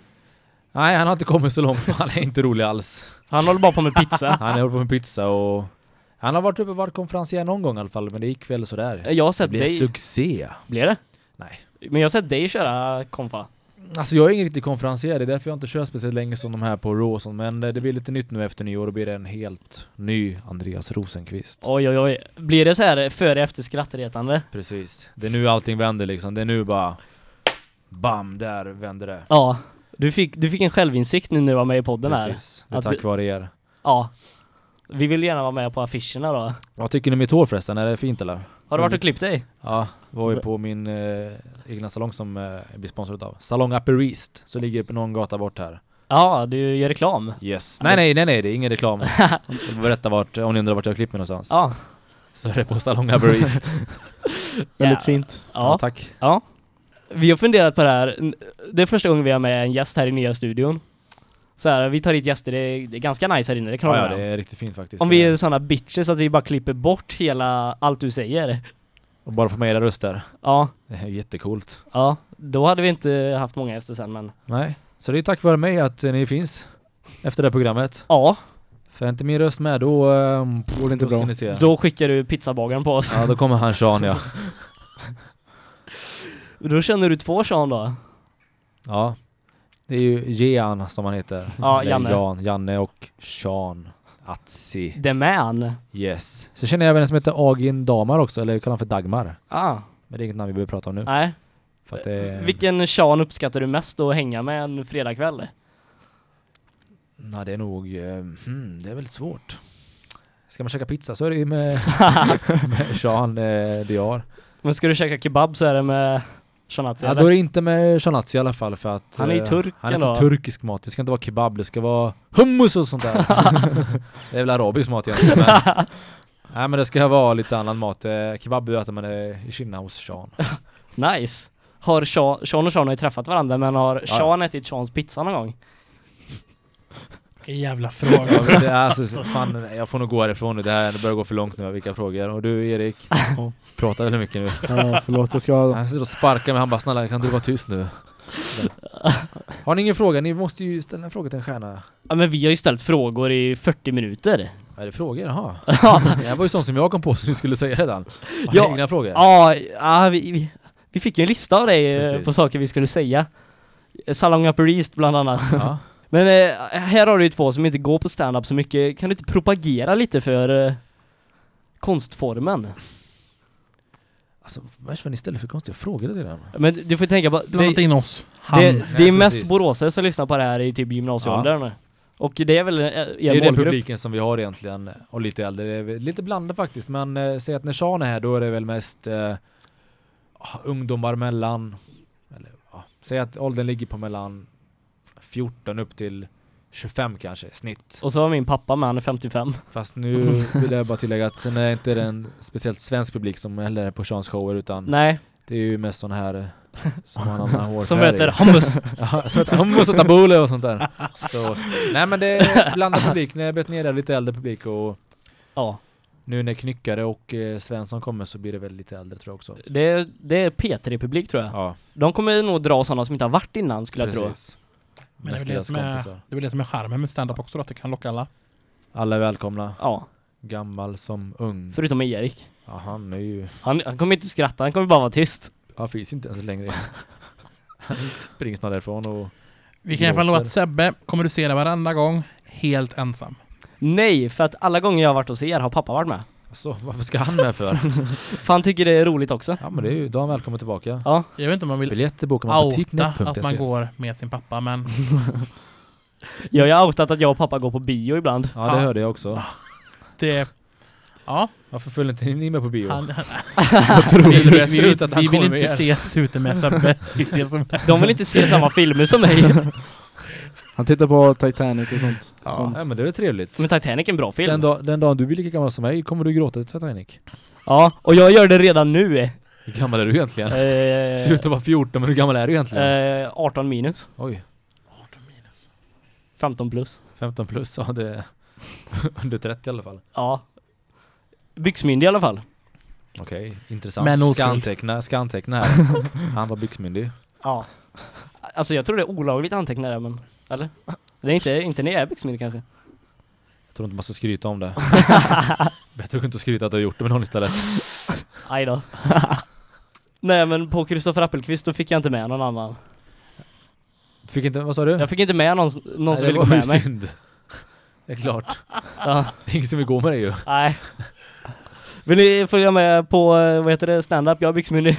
Nej, han har inte kommit så långt. Han är inte rolig alls. Han håller bara på med pizza. Han hållit på med pizza och han har varit uppe varit konferencier någon gång i alla fall, men det gick väl sådär. Jag har Det sett blev dig... succé. Blir det? Nej. Men jag har sett dig köra konfa. Alltså jag är ingen riktig konferencier, det är därför jag inte kör speciellt länge som de här på Raw och sånt, men eh, det blir lite nytt nu efter nyår, då blir det en helt ny Andreas Rosenqvist. Oj oj oj. Blir det så här före efter skrattretande? Precis. Det är nu allting vänder liksom, det är nu bara BAM! Där vänder det. Ja. Du fick, du fick en självinsikt nu när du var med i podden här. Precis. Det är tack du- vare er. Ja. Vi vill gärna vara med på affischerna då. Vad tycker ni om mitt hår förresten? Är det fint eller? Har du varit och klippt dig? Ja, var ju på min eh, egna salong som eh, jag blir sponsrad av. Salong Upper East, så ligger på någon gata bort här. Ja, du gör reklam. Yes. Nej nej nej nej, det är ingen reklam. Jag berätta vart, om ni undrar vart jag har klippt mig någonstans. Ja. Så är det på Salong Upper East. Väldigt Ja. fint. ja. Ja. tack. Ja. Vi har funderat på det här. Det är första gången vi har med en gäst här i nya studion. Så här, vi tar hit gäster, det är, det är ganska nice här inne, det kan Ja, ja, det är riktigt fint faktiskt. Om vi är sådana bitches att vi bara klipper bort hela, allt du säger. Och bara få med era röster. Ja, Det är jättecoolt. ja. Då hade vi inte haft många gäster sen men Nej, Så det är tack vare mig att eh, ni finns efter det här programmet. Ja, För inte min röst med då... Um, Går det inte då bra. ni se. då skickar du pizzabagaren på oss. Ja, då kommer han Sean ja. Då känner du två Sean då? Ja. Det är ju Jean som han heter. Ja, Eller Janne. Jan, Janne och Sean Atzi. The man. Yes. Så känner jag även en som heter Agin Damar också, eller vi kallar honom för Dagmar. Ah, Men det är inget namn vi behöver prata om nu. nej. För att det, Vilken Sean uppskattar du mest att hänga med en fredagkväll? Nej, det är nog... eh, hmm, det är väldigt svårt. Ska man käka pizza så är det ju med, med Sean eh, Diar. Men ska du käka kebab så är det med Shanatzi Ja, eller? då är det inte med Shanatzi i alla fall för att... Han är ju eh, turk Han är inte turkisk mat. Det ska inte vara kebab, det ska vara hummus och sånt där. det är väl arabisk mat egentligen. Men, nej men det ska vara lite annan mat. Eh, Kebab äter man i Kina hos Sean. Nice. Har Sean, Sean och Sean har ju träffat varandra men har Ja. Sean ätit Seans pizza någon gång? Vilken jävla Ja, fråga. men det är alltså, fan, jag får nog gå härifrån nu. Det här börjar gå för långt nu. Vilka frågor? Och du Erik? Ja. Pratar väldigt mycket nu. Ja, förlåt, jag ska... Han sitter och sparkar mig. Han bara snälla kan du vara tyst nu? Har ni ingen fråga? Ni måste ju ställa en fråga till en stjärna. Ja men vi har ju ställt frågor i 40 minuter. Är det frågor? Jaha. Ja, Det här var ju sånt som jag kom på som ni skulle säga redan. Har Ja. ni egna frågor? ja, ja vi, vi, vi fick ju en lista av dig eh, Precis. på saker vi skulle säga. Salong Upper East bland annat. Ja. Men eh, här har du ju två som inte går på stand-up så mycket. Kan du inte propagera lite för eh, konstformen? Alltså, vad är det ni ställer för konstiga frågor till den? Men du får tänka på... Blanda inte Det, in oss. Han. det, det är mest precis. boråsare som lyssnar på det här i typ gymnasieåldern. Och det är väl eh, Det är er ju den publiken som vi har egentligen, och lite äldre. Det är lite blandat faktiskt, men eh, säg att när Sean är här då är det väl mest eh, ungdomar mellan, eller ja, säg att åldern ligger på mellan 14 upp till 25 kanske, snitt. Och så har min pappa med, han är 55. Fast nu vill jag bara tillägga att sen är inte det en speciellt svensk publik som heller är på Seans shower utan Nej, det är ju mest sådana här som har en annan hårfärg. som heter hummus. Ja, som heter hummus och tabule och sånt där. Så, nej men det är blandad publik, när jag bett ner det lite äldre publik och Ja, nu när Knyckare och eh, Svensson kommer så blir det väl lite äldre tror jag också. det är, det är P3-publik tror jag. Ja, De kommer nog dra sådana som inte har varit innan skulle jag tro. Men det är väl det som är, det är väl det som är charmen med stand-up också då, att det kan locka alla. Alla är välkomna, Ja, gammal som ung. förutom Erik. Ja, han är ju, Han, han kommer inte skratta, han kommer bara vara tyst. han finns inte ens längre. Han springer snart därifrån och Vi kan i alla fall lova att Sebbe kommer du se det varenda gång, helt ensam. Nej, för att alla gånger jag har varit hos er har pappa varit med. Alltså, varför ska han med för? För han tycker det är roligt också. Ja men det är ju, då är han välkommen tillbaka. Ja, Jag vet inte om man vill Biljetter bokar man på outa ticknet.se. att man går med sin pappa, men jag har outat att jag och pappa går på bio ibland. Ja det Ja. hörde jag också. det... Ja, Varför följer inte ni med på bio? han, tror vi, vi, vi, du vill, han vi vill inte som är. De vill inte se samma filmer som mig. Han tittar på Titanic och sånt. Ja, sånt. ja men det är trevligt. Men Titanic är en bra film. Den, dag, den dagen du blir lika gammal som mig kommer du gråta till Titanic. Ja, och jag gör det redan nu. Hur gammal är du egentligen? Eh, Ser ut att vara 14 men hur gammal är du egentligen? eh, 18 minus. Oj, 15 plus. 15 plus, ja det är under 30 i alla fall. Ja. Byxmyndig i alla fall. Okej, intressant. Men ska anteckna, ska anteckna här. Han var byxmyndig. Ja. Alltså jag tror det är olagligt att anteckna det men, eller? Det är inte, inte är byxmyndig kanske. Jag tror inte man ska skryta om det. Bättre att inte skryta att du har gjort det med någon istället. Aj då. Nej men på Kristoffer Appelqvist då fick jag inte med någon annan. Du fick inte, vad sa du? Jag fick inte med någon, någon Nej, som det ville var gå ju med mig. synd. Det är klart. Ja, Det är ingen som vill gå med dig ju. nej. Vill ni följa med på, eh, vad heter det, stand-up? Jag är byxmyndig.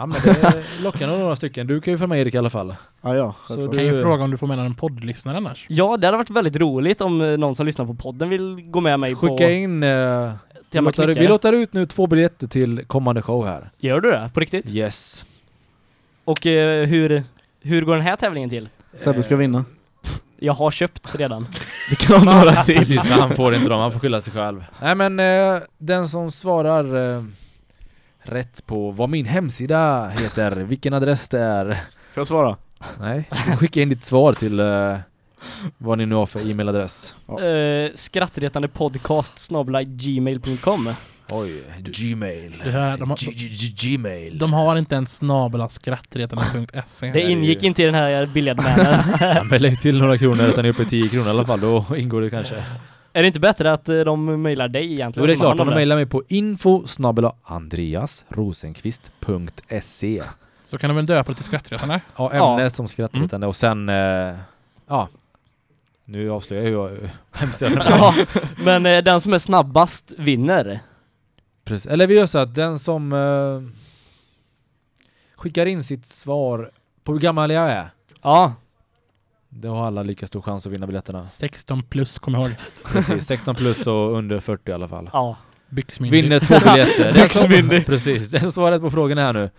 Ja men det lockar nog några stycken. Du kan ju följa med Erik i alla fall. Ja, ja. Så självklart. Kan ju Du- fråga om du får med någon poddlyssnare annars. Ja, det hade varit väldigt roligt om eh, någon som lyssnar på podden vill gå med mig på Skicka in... Eh, vi, låter, vi låter ut nu två biljetter till kommande show här. Gör du det? På riktigt? Yes. Och eh, hur, hur går den här tävlingen till? Sebbe ska vinna. Jag har köpt redan. Det kan vara några till. Precis, han får inte dem, han får skylla sig själv. Nej men eh, den som svarar eh, rätt på vad min hemsida heter, vilken adress det är. Får jag svara? Nej, skicka in ditt svar till eh, vad ni nu har för e-mailadress. Ja. Eh, skrattretande podcast gmail.com Oj, Gmail. Det här, de har- G- G- G- Gmail. De har inte ens snabel skrattretande.se. Det ingick inte i den här biljardmännen. Ja, men lägg till några kronor sen är uppe i 10 kronor i alla fall, då ingår det kanske. Är det inte bättre att eh, de mailar dig egentligen? är det har klart, om du mejlar mig på info andreasrosenqvist.se Så kan de väl döpa det till skrattretande? Ja, Ja. ämne som skrattretande och sen, eh, ja. Nu avslöjar jag hur hemskt jag är. Ja, men eh, den som är snabbast vinner. Precis. Eller vi gör så att den som eh, skickar in sitt svar på hur gammal jag är, Ja, då har alla lika stor chans att vinna biljetterna. 16 plus, kom ihåg. Precis, 16 plus och under 40 i alla fall. ja. Byxmyndig. Vinner två biljetter. Som, precis, som svarar rätt på frågorna här nu.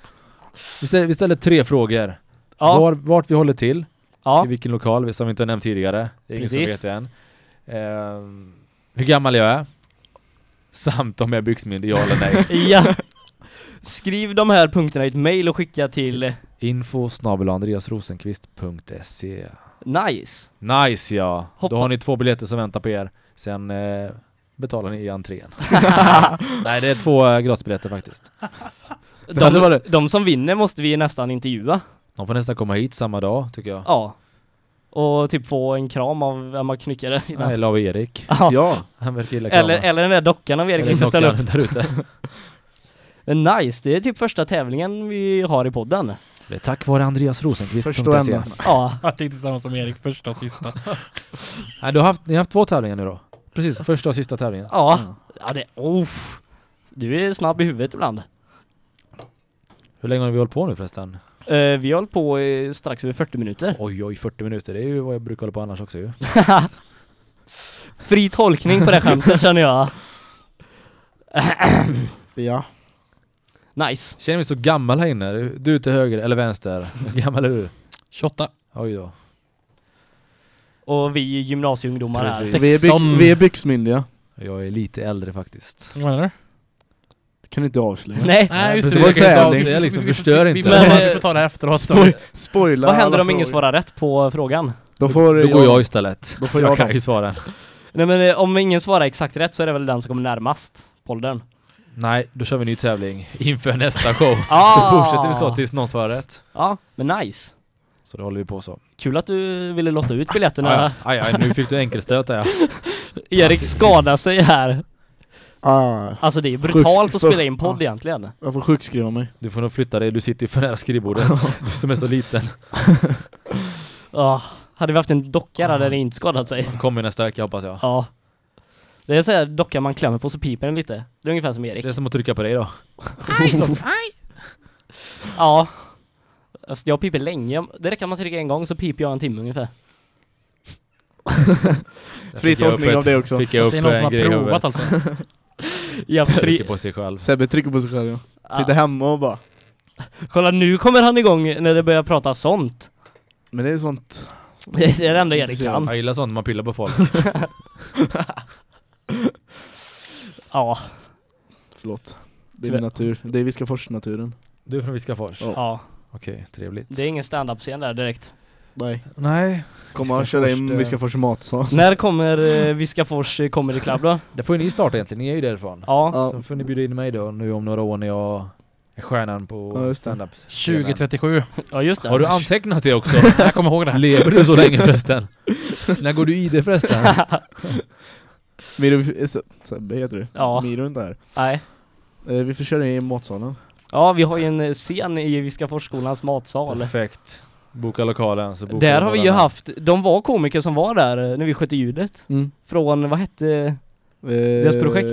Vi ställer, vi ställer tre frågor. Ja, Var, vart vi håller till, ja. i vilken lokal, som vi inte har nämnt tidigare. Det är ingen som Precis. vet det än. Ehm, hur gammal jag är. Samt om jag är byxmyndig, ja eller nej. ja. Skriv de här punkterna i ett mail och skicka till Info andreasrosenqvist.se Nice. Nice ja! Hoppa- Då har ni två biljetter som väntar på er. Sen eh, betalar ni i entrén. Nej, det är två eh, gratisbiljetter faktiskt. De, de som vinner måste vi nästan intervjua. De får nästan komma hit samma dag, tycker jag. Ja. Och typ få en kram av Emma Knyckare. Ja. Eller av Erik. Ja. Han verkar gilla. Eller, eller den där dockan av Erik som ställer upp. där ute. Nice, det är typ första tävlingen vi har i podden. Det är tack vare första och andreasrosenqvist.se. enda. Ja, Jag tänkte samma som Erik, första och sista. Nej, du har haft, ni har haft två tävlingar nu då? Precis, första och sista tävlingen. ja. Ja det, oh. Du är snabb i huvudet ibland. Hur länge har vi hållit på nu förresten? Eh, vi har hållit på i strax över 40 minuter. Oj oj, 40 minuter. Det är ju vad jag brukar hålla på annars också ju. Fri tolkning på det skämtet känner jag. Ja. Nice. Känner mig så gammal här inne. Du till höger eller vänster? Hur gammal är du? 28. Oj då. Och vi är gymnasieungdomar här. Precis. Vi är, byx, vi är byxmyndiga. Jag är lite äldre faktiskt. Vad menar du? Det kan du inte avslöja. Nej, Nej, just det. Jag kan inte tävling. avslöja liksom, vi- förstör vi- inte. Vi, får- Men, vi får ta det efteråt. Spoil, spoila vad händer om ingen svarar rätt på frågan? Då får Då går jag istället. Då får jag jag kan då. ju svara. Nej men eh, om ingen svarar exakt rätt så är det väl den som kommer närmast poldern. Nej, då kör vi en ny tävling inför nästa show. Ah. Så fortsätter vi så tills någon svarar rätt. Ja, men nice. Så då håller vi på så. Kul att du ville lotta ut biljetterna. Aj, aj, aj, nu fick du enkelstöt där. Erik skadar sig här. Ah, Alltså det är brutalt att spela in Ja. podd egentligen. jag får sjukskriva mig. Du får nog flytta dig, du sitter ju för nära skrivbordet. Du som är så liten. Ah, hade vi haft en docka hade det inte skadat sig. Kommer nästa vecka hoppas jag. Ja. Det är såhär docka man klämmer på så piper den lite. Det är ungefär som Erik. Det är som att trycka på dig då. Ja. Alltså jag piper länge. Det räcker att man trycker en gång så piper jag en timme ungefär. Fri tolkning av det också. Fick jag upp Det är någon som har provat alltså. Jag fri... Trycker på sig själv. Sebbe trycker på sig själv ja. Sitter Ja. hemma och bara. Kolla nu kommer han igång när det börjar prata sånt. Men det är sånt. Det är det enda Erik kan. Jag gillar sånt när man pillar på folk. Ja. Förlåt. Det är min natur. Det är Viskafors-naturen. Du är från Viskafors? Ja. Ja. Okej, trevligt. Det är ingen stand-up-scen där direkt. Nej. Nej, Kommer han köra in Viskafors matsal. När kommer eh, Viskafors eh, Comedy Club då? det får ju ni starta egentligen, ni är ju därifrån. Ja. Ja. Så får ni bjuda in mig då nu om några år när jag är stjärnan på Ja, stand-up. 2037. Ja just det. Har du antecknat det också? Jag kommer ihåg det. Lever du så länge förresten? när går du i det förresten? Miro, Se- Sebbe heter du? Ja. Miro är inte här. Nej. Eh, vi får köra i matsalen. Ja, vi har ju en eh, scen i Viskaforsskolans matsal. Perfekt. Boka lokalen så bokar Där har vi ju haft, de var komiker som var där eh, när vi skötte ljudet. Mm. Från, vad hette, Eh, Deras projekt?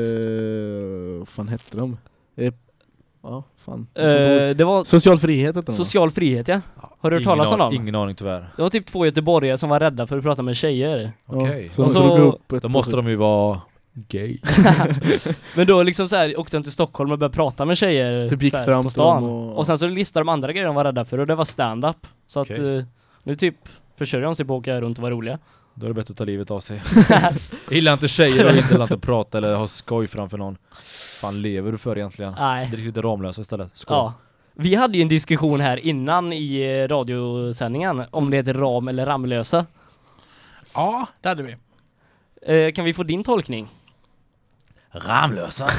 Vad fan hette de? Eh, ja, fan. Eh, det var Social frihet va? Social frihet ja. Ja, Har du hört ingen talas om an- dem? Ingen aning tyvärr. Det var typ två göteborgare som var rädda för att prata med tjejer. Okej. Ja, så Och de så- drog upp ett Då måste de ju vara gay. Men då liksom så här, åkte de till Stockholm och började prata med tjejer Typ gick så här, fram på till stan. dem Och... och- sen så listade de andra grejer de var rädda för och det var stand-up. Så att Okej. eh, nu typ försörjer de sig på att åka runt och vara roliga. Då är det bättre att ta livet av sig. Jag gillar inte tjejer och gillar inte att prata eller ha skoj framför någon. fan lever du för egentligen? Nej. Drick lite Ramlösa istället. Skål. Ja. Vi hade ju en diskussion här innan i eh, radiosändningen om det heter Ram eller Ramlösa. Ja, det hade vi. Eh, kan vi få din tolkning? Ramlösa?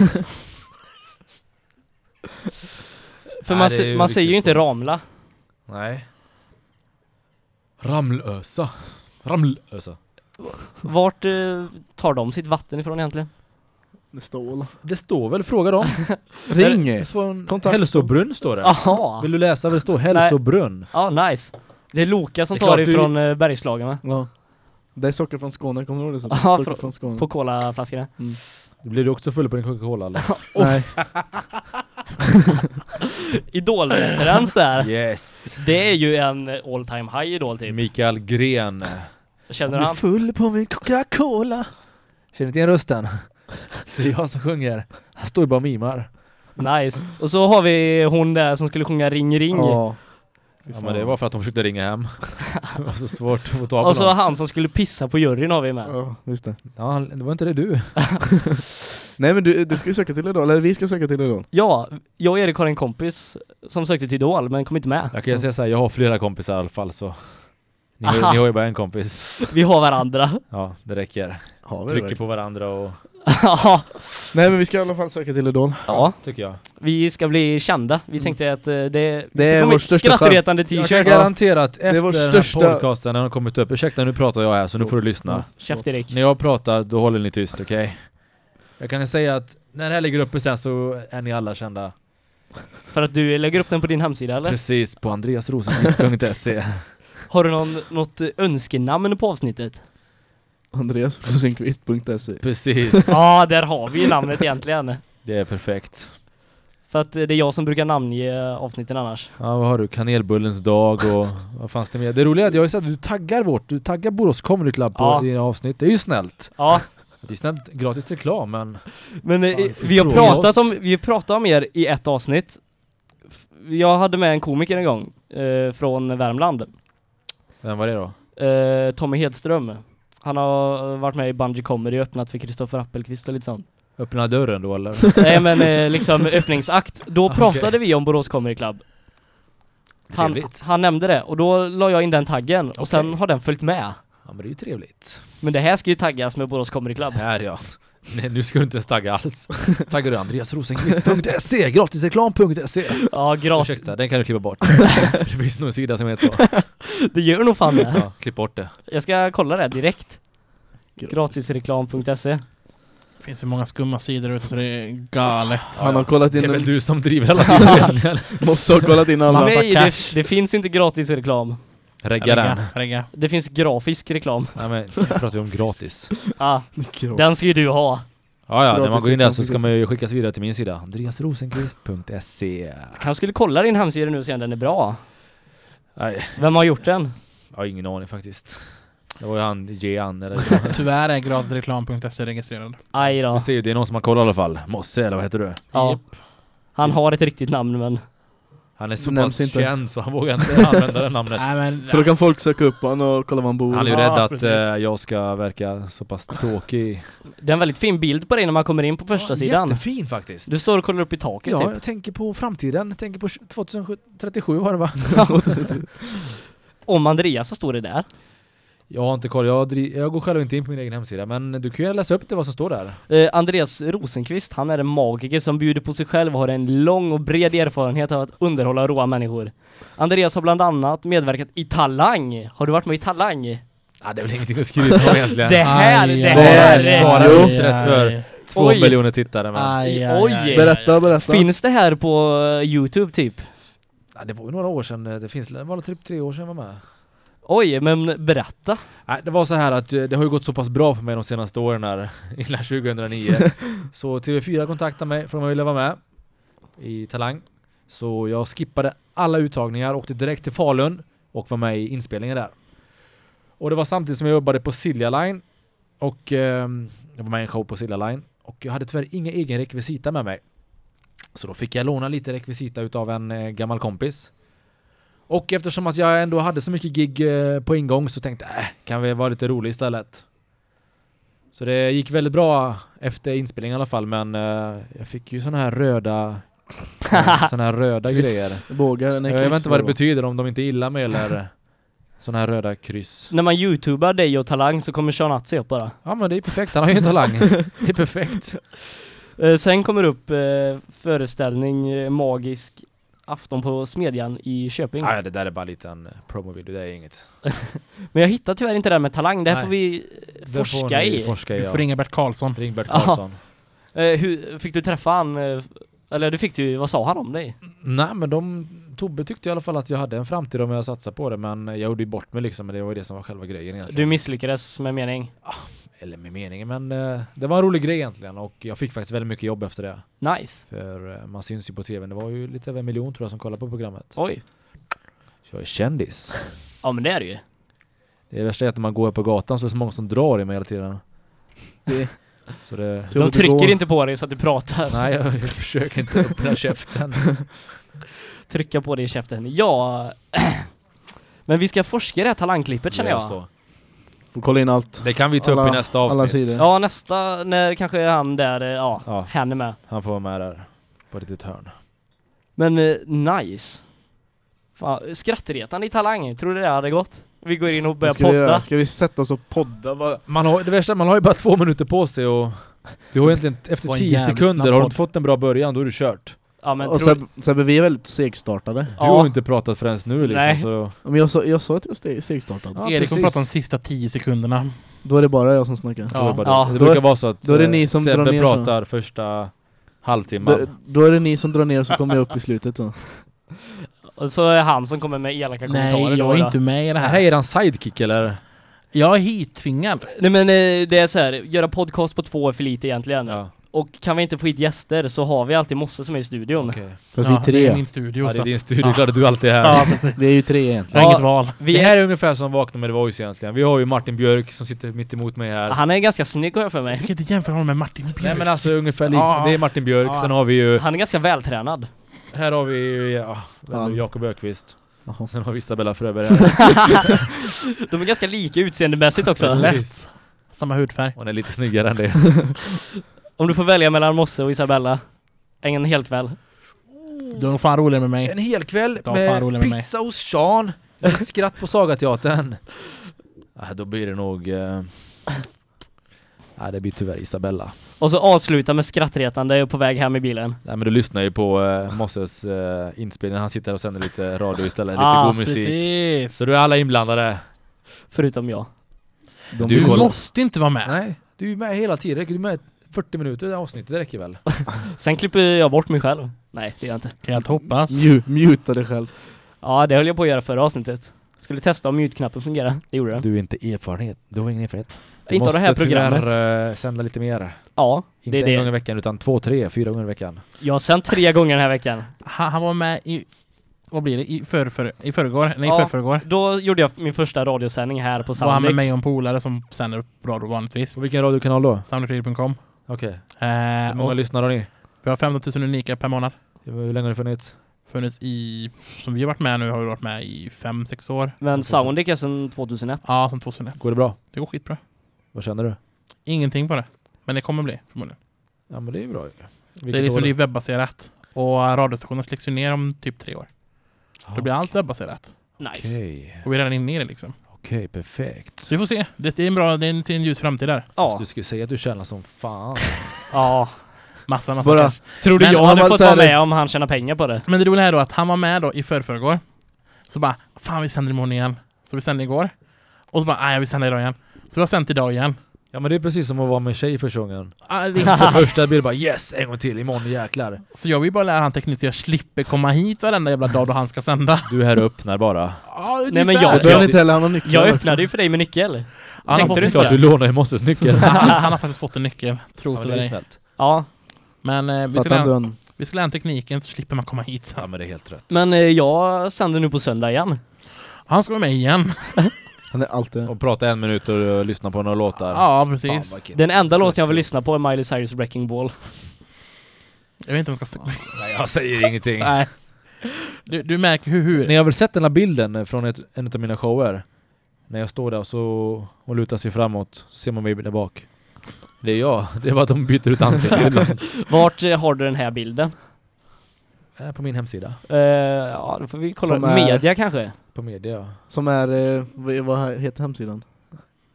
För Nej, man, se, ju man säger ju inte. Ramla. Nej. Ramlösa. Ramlösa. Vart eh, tar de sitt vatten ifrån egentligen? Det står väl. Det står väl, fråga dem. Ring! Från Kontakt. Hälsobrunn står det. Jaha! Vill du läsa vad det står? Hälsobrunn. Ja, nice. Det är Loka som Det är tar klart du- ifrån eh, Bergslagen va? Ja. Det är socker från Skåne, kommer du ihåg det? Så? Ja, socker från- från Skåne. På colaflaskorna. Då blir du också full på din Coca-Cola eller? Nej. Idol-referens där. Yes. Det är ju en all time high idol typ. Mikael Gren. Känner han? full på min Coca-Cola. Känner inte igen rösten? Det är jag som sjunger. Han står ju bara och mimar. Nice. Och så har vi hon där som skulle sjunga Ring Ring. Ja. Ja men det var för att de försökte ringa hem. Det var så svårt att få tag på Och så någon. han som skulle pissa på juryn har vi med. Ja, just det. Ja, han- det var inte det du. Nej men du, du ska ju söka till Idol, eller vi ska söka till Idol. Ja, jag och Erik har en kompis som sökte till Idol men kom inte med. Jag kan ju säga såhär, jag har flera kompisar i alla fall så. Ni ni har ju bara en kompis. Vi har varandra. Ja, det räcker. Har vi Trycker det på varandra och... Ja, Nej men vi ska i alla fall söka till Idol. ja, Tycker jag. vi ska bli kända. Vi Mm. tänkte att eh, det, det, Det ska är komma vår ett största skrattretande Jag kan t-shirt. garantera att efter är vår den här största- podcasten, när den har kommit upp, ursäkta nu pratar jag här så nu får du lyssna. Käft Erik. När jag pratar, då håller ni tyst, okej? Jag kan säga att när det här ligger uppe sen så är ni alla kända. För att du lägger upp den på din hemsida eller? Precis, på andreasrosenqvist.se. Har du någon, något önskenamn på avsnittet? Andreasrosenqvist.se Precis, Ja, där har vi ju namnet egentligen. det är perfekt. För att eh, det är jag som brukar namnge avsnitten annars. Ja, vad har du? Kanelbullens dag och vad fanns det mer? Det roliga är att jag har sett att du taggar vårt, du taggar Borås Comedy Club på Ja. dina avsnitt. Det är ju snällt. Ja, Det är snällt gratis reklam men... men eh, Fan, vi har pratat oss. om, vi har pratat om er i ett avsnitt. Jag hade med en komiker en gång, eh, från Värmland. Vem var det då? Eh, Tommy Hedström. Han har varit med i Bungy Comedy och öppnat för Kristoffer Appelqvist och lite sånt. Öppna dörren då eller? Nej men eh, liksom öppningsakt. Då Okej. pratade vi om Borås Comedy Club. Han, Trevligt. han nämnde det och då la jag in den taggen och sen Okej. har den följt med. Ja men det är ju trevligt. Men det här ska ju taggas med Borås Comedy Club. Här ja. Nej, nu ska du inte ens tagga alls. Taggar du andreasrosenqvist.se, gratisreklam.se. Ja, gratis. Ursäkta, den kan du klippa bort. det finns nog en sida som heter så. Det gör nog fan det. Ja, klipp bort det. Jag ska kolla det direkt. Gratisreklam.se Det finns så många skumma sidor ute så det är galet. Han har kollat Det är in, väl du som driver alla sidor måste ha kollat in alla. Nej, det, det finns inte gratisreklam. Regga den. Regga. Det finns grafisk reklam. Nej men, jag pratar ju om gratis. Ah, den ska ju du ha. Ja, ja, när man går in där så ska man ju skickas vidare till min sida. andreasrosenqvist.se Kanske skulle kolla din hemsida nu och se om den är bra. Nej, Vem har gjort den? jag har ingen aning faktiskt. Det var ju han, Jean eller Tyvärr är gratisreklam.se registrerad. Aj då. Du ser ju, det är någon som har kollat i alla fall. Mosse eller vad heter du? Ja. Han har ett riktigt namn men Han är så Nämns pass inte. känd så han vågar inte använda det namnet. Nej men... För då kan folk söka upp honom och kolla var han bor. Han är ju Ja, rädd att precis. eh, jag ska verka så pass tråkig. det är en väldigt fin bild på dig när man kommer in på första sidan. Jättefin faktiskt. Du står och kollar upp i taket Ja, typ. jag tänker på framtiden. Jag tänker på 2037 var det va? Om Andreas, vad står det där? Jag har inte koll, jag, dri- jag går själv inte in på min egen hemsida men du kan ju läsa upp det vad som står där. Eh, Andreas Rosenqvist, han är en magiker som bjuder på sig själv och har en lång och bred erfarenhet av att underhålla roa människor. Andreas har bland annat medverkat i Talang. Har du varit med i Talang? Ja, det är väl ingenting att skryta om egentligen. Det här, Aj, det här bara rätt för. Två Oj. miljoner tittare men... Aj, aj, Oj. aj, aj. Berätta, berätta. Finns det här på eh, Youtube typ? Ja, det var ju några år sedan, det finns, det var typ tre år sedan jag var med. Oj, men berätta. Nej, det var så här att eh, det har ju gått så pass bra för mig de senaste åren här, innan 2009. så TV4 kontaktade mig för om jag ville vara med i Talang. Så jag skippade alla uttagningar, åkte direkt till Falun och var med i inspelningen där. Och det var samtidigt som jag jobbade på Silja Line och ehm, jag var med i en show på Silja Line och jag hade tyvärr inga egen rekvisita med mig. Så då fick jag låna lite rekvisita utav en eh, gammal kompis. Och eftersom att jag ändå hade så mycket gig eh, på ingång så tänkte jag, äh, kan vi vara lite rolig istället? Så det gick väldigt bra efter inspelningen i alla fall, men eh, jag fick ju såna här röda såna här röda grejer. Bågar, nej, jag vet inte vad det betyder, om de inte gillar mig eller såna här röda kryss. När man youtubar dig och Talang så kommer Sean Atzi upp bara. Ja men det är perfekt, han har ju en talang. Det är perfekt. Eh, sen kommer upp eh, föreställning Magisk afton på Smedjan i Köping. Nej, det där är bara en liten eh, promovideo, det är inget. Men jag hittar tyvärr inte det här med talang, det här Nej. får vi eh, Det får forska ni i. Forska i Du ja. får ringa Bert Karlsson. Ring Bert. Karlsson. Eh, hur, fick du träffa han? Eller du fick du, vad sa han om dig? Nej men de, Tobbe tyckte i alla fall att jag hade en framtid om jag satsade på det men jag gjorde ju bort mig liksom, men det var ju det som var själva grejen Du egentligen. misslyckades med mening. Eller med meningen men eh, det var en rolig grej egentligen och jag fick faktiskt väldigt mycket jobb efter det. Nice. För eh, man syns ju på tvn, det var ju lite över en miljon tror jag som kollade på programmet. Oj. Så jag är kändis. Ja men det är det ju. Det värsta är att när man går på gatan så är det så många som drar i mig hela tiden. Det- Så det... Så De trycker går- inte på dig så att du pratar. Nej jag, jag försöker inte öppna käften. Trycka på dig i käften. Ja. men vi ska forska i det här talangklippet känner jag. så. Får kolla in allt. Det kan vi ta upp i Alla- nästa alla avsnitt. Ja nästa, när kanske han där, eh, ja, Ja. hen är med. Han får vara med där. På ett litet hörn. Men eh, nice. Fan, skrattretande i talang, tror du det hade gått? Vi går in och börjar Ska vi, podda. ska vi sätta oss och podda? Man har, det värsta, man har ju bara två minuter på sig och du har egentligen efter tio sekunder har du inte fått en bra början, då är du kört. Ja men och tror, Sebbe, Sebbe, vi är väldigt segstartade. Du Ja. har inte pratat förrän nu liksom Nej. så... Men jag sa, jag sa att jag är segstartad. Ja, Erik kommer prata de sista 10 sekunderna. Då är det bara jag som snackar. Då är det, Ja. det. det Då brukar är- vara så att då är det eh, ni som drar Sebbe ner så. pratar första halvtimman. Då, då är det ni som drar ner så kommer jag upp i slutet så. och så är han som kommer med elaka kommentarer Nej, då, jag är då. inte med i det Det här här. är eran sidekick eller? Jag är hittvingad. Nej men eh, det är så här, göra podcast på två är för lite egentligen. Ja, Och kan vi inte få hit gäster så har vi alltid Mosse som är i studion. okej. Fast ja, vi Det är är tre. min studio. Ja, det är din studio, det är klart att du alltid är här. Ja, precis. Det är ju tre egentligen. Jag Ja. inget val. Vi Det är, här är ungefär som Vakna med The Voice egentligen. Vi har ju Martin Björk som sitter mitt emot mig här. han är ganska snygg har jag för mig. kan inte jämföra honom med Martin Björk. Nej men alltså ungefär. Ja. Det är Martin Björk, Ja. sen har vi ju... Han är ganska vältränad. Här har vi ju, ja, är det? Ja. Jakob Ökvist. Jaha. Sen har vi Isabella Fröberg här. De är ganska lika utseendemässigt också. Samma hudfärg. Hon är lite snyggare än det. Om du får välja mellan Mosse och Isabella. En hel kväll. Du är nog fan roligare med mig. En hel kväll med mig. pizza hos Sean, med skratt på Sagateatern. Ja, då blir det nog... Eh... Ja, det blir tyvärr Isabella. Och så avsluta med skrattretande på väg hem i bilen. Nej men du lyssnar ju på eh, Mosses eh, inspelning, han sitter och sänder lite radio istället, lite Ah, god musik. Precis. Så du är alla inblandade? Förutom jag. De Du Du måste inte vara med. Nej, du är ju med hela tiden, du är med 40 minuter i avsnittet, det räcker väl? Sen klipper jag bort mig själv. Nej, det gör jag inte. Jag hoppas. Mju, muta dig själv. Ja, det höll jag på att göra förra avsnittet. Skulle testa om mute-knappen fungerar. Det gjorde den. Du är inte erfarenhet, du har ingen erfarenhet. Du Inte av det här måste programmet. tyvärr eh, sända lite mer. Ja, Inte det är en gång i det. veckan utan två, tre, fyra gånger i veckan. Jag har sänt tre gånger den här veckan. Han, han var med i... Vad blir det? I, för, för, i förrgår? Nej, i Ja. förrförrgår. Då gjorde jag min första radiosändning här på Var han med Sandvik. mig och en polare som sänder radio vanligtvis. Och vilken radiokanal då? Soundcloud.com. Okej. Eh, Hur många och lyssnare har ni? vi har 15 000 unika per månad. Hur länge har ni funnits? Funnits i... Som vi har varit med nu har vi varit med i 5-6 år. Men Soundvik är sedan 2001. Ja, sedan 2001. Går det bra? Det går skitbra. Vad känner du? Ingenting på det. Men det kommer bli förmodligen. Ja men det är ju bra ju. det är liksom det är webbaserat. Och radiostationen släcks ju ner om typ tre år. Då blir allt webbaserat. Nice. Okej, Och vi är redan inne i det liksom. Okej perfekt. Så vi får se. Det är en bra, det är en, det är en ljus framtid där. Ja. Du skulle säga att du känner som fan. Ja. Massa, massa Bara- cash. Tror du Men jag hade fått vara med om han tjänar pengar på det? Men det roliga är då att han var med då i förrförrgår. Så bara, fan vi sänder imorgon igen. Så vi sände igår. Och så bara, nej vi sänder idag igen. Så vi har sänt idag igen. Ja men det är precis som att vara med en tjej första gången. Ah, det För första blir det bara yes, en gång till, imorgon jäklar. Så jag vill bara lära han teknik så jag slipper komma hit varenda jävla dag då han ska sända. Du är här och öppnar bara. Ja, Nej, men jag- behöver inte heller, han har Jag öppnade ju för dig med nyckel. Han har, fått du det? du lånar ju Mosses nyckel. han, han har faktiskt fått en nyckel. Tro Ja, det dig. snällt. Ja. Men eh, vi, ska lära, vi ska lära tekniken så slipper man komma hit. Ja men det är helt rätt. Men eh, jag sänder nu på söndag igen. Han ska vara med igen. Han är alltid... Och prata en minut och lyssna på några låtar. Ja, precis. Den enda låten jag vill lyssna på är Miley Cyrus Wrecking Ball. Jag vet inte om jag ska... Nej jag säger ingenting. Nej. Du, du märker hur... hur Ni har väl sett den här bilden från ett, en av mina shower? När jag står där och så och lutar sig framåt, så ser man mig där bak. Det är jag. Det är bara att de byter ut ansiktet ibland. Vart har du den här bilden? Äh, På min hemsida. Eh, ja, då får vi kolla. Som är- Media kanske? På media. ja. Som är, eh, vad, heter hemsidan?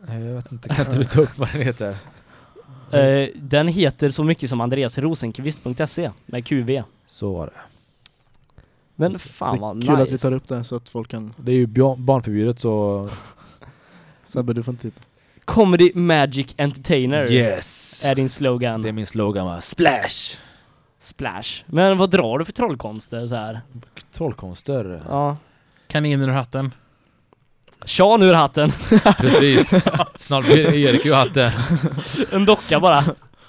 Eh, Jag vet inte, kan inte du ta upp vad den heter? Eh, den heter så mycket som andreasrosenqvist.se med QV. Så var det. Men fan det vad är kul nice. att vi tar upp det så att folk kan... Det är ju barnförbjudet så... Sebbe du får inte titta. Comedy Magic Entertainer Yes! är din slogan. Det är min slogan va? Splash! Splash. Men vad drar du för trollkonster så här? Trollkonster. Ja. Kaninen ur hatten. Sean ur hatten. Precis. Snart blir Erik ur hatten. En docka bara.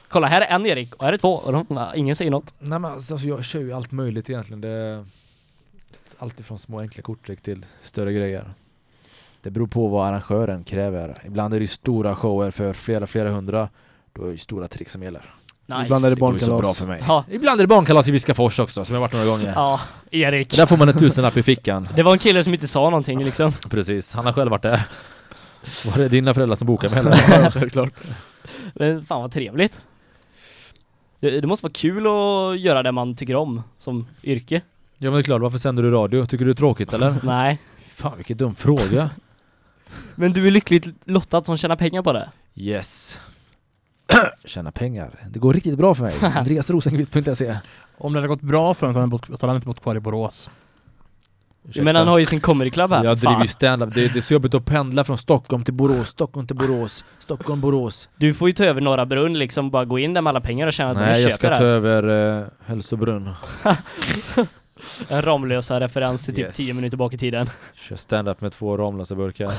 Kolla här är en Erik och här är två och de, ingen säger något. Nej men alltså, jag kör ju allt möjligt egentligen. Det är allt ifrån små enkla korttrick till större grejer. Det beror på vad arrangören kräver. Ibland är det stora shower för flera, flera hundra. Då är det ju stora trick som gäller. Nice. Ibland är det Det går ju så barnkalas. bra för mig. Ja. Ibland är det barnkalas i Viskafors också, som jag varit några gånger. Ja, Erik. Där får man en tusenlapp i fickan. Det var en kille som inte sa någonting liksom. Precis, han har själv varit där. Var det dina föräldrar som bokade med eller? Ja, självklart. Men fan vad trevligt. Det, det måste vara kul att göra det man tycker om som yrke. Ja men det är klart, varför sänder du radio? Tycker du det är tråkigt eller? Nej. Fan vilken dum fråga. Men du är lyckligt lottad som tjänar pengar på det. Yes. Tjäna pengar. Det går riktigt bra för mig. Andreasrosenqvist.se Om det hade gått bra för honom så hade han bott- så hade han inte bott kvar i Borås. Men han har ju sin comedy club här. Jag driver ju stand-up. Det, det är så jobbigt att pendla från Stockholm till Borås, Stockholm till Borås, Stockholm, Borås. Du får ju ta över Norra Brunn liksom, bara gå in där med alla pengar och tjäna att Nej, de jag ska köper ta det. över uh, Hälsobrunn. En Ramlösa referens till typ Yes. 10 minuter bak i tiden. Kör stand-up med två Ramlösa-burkar.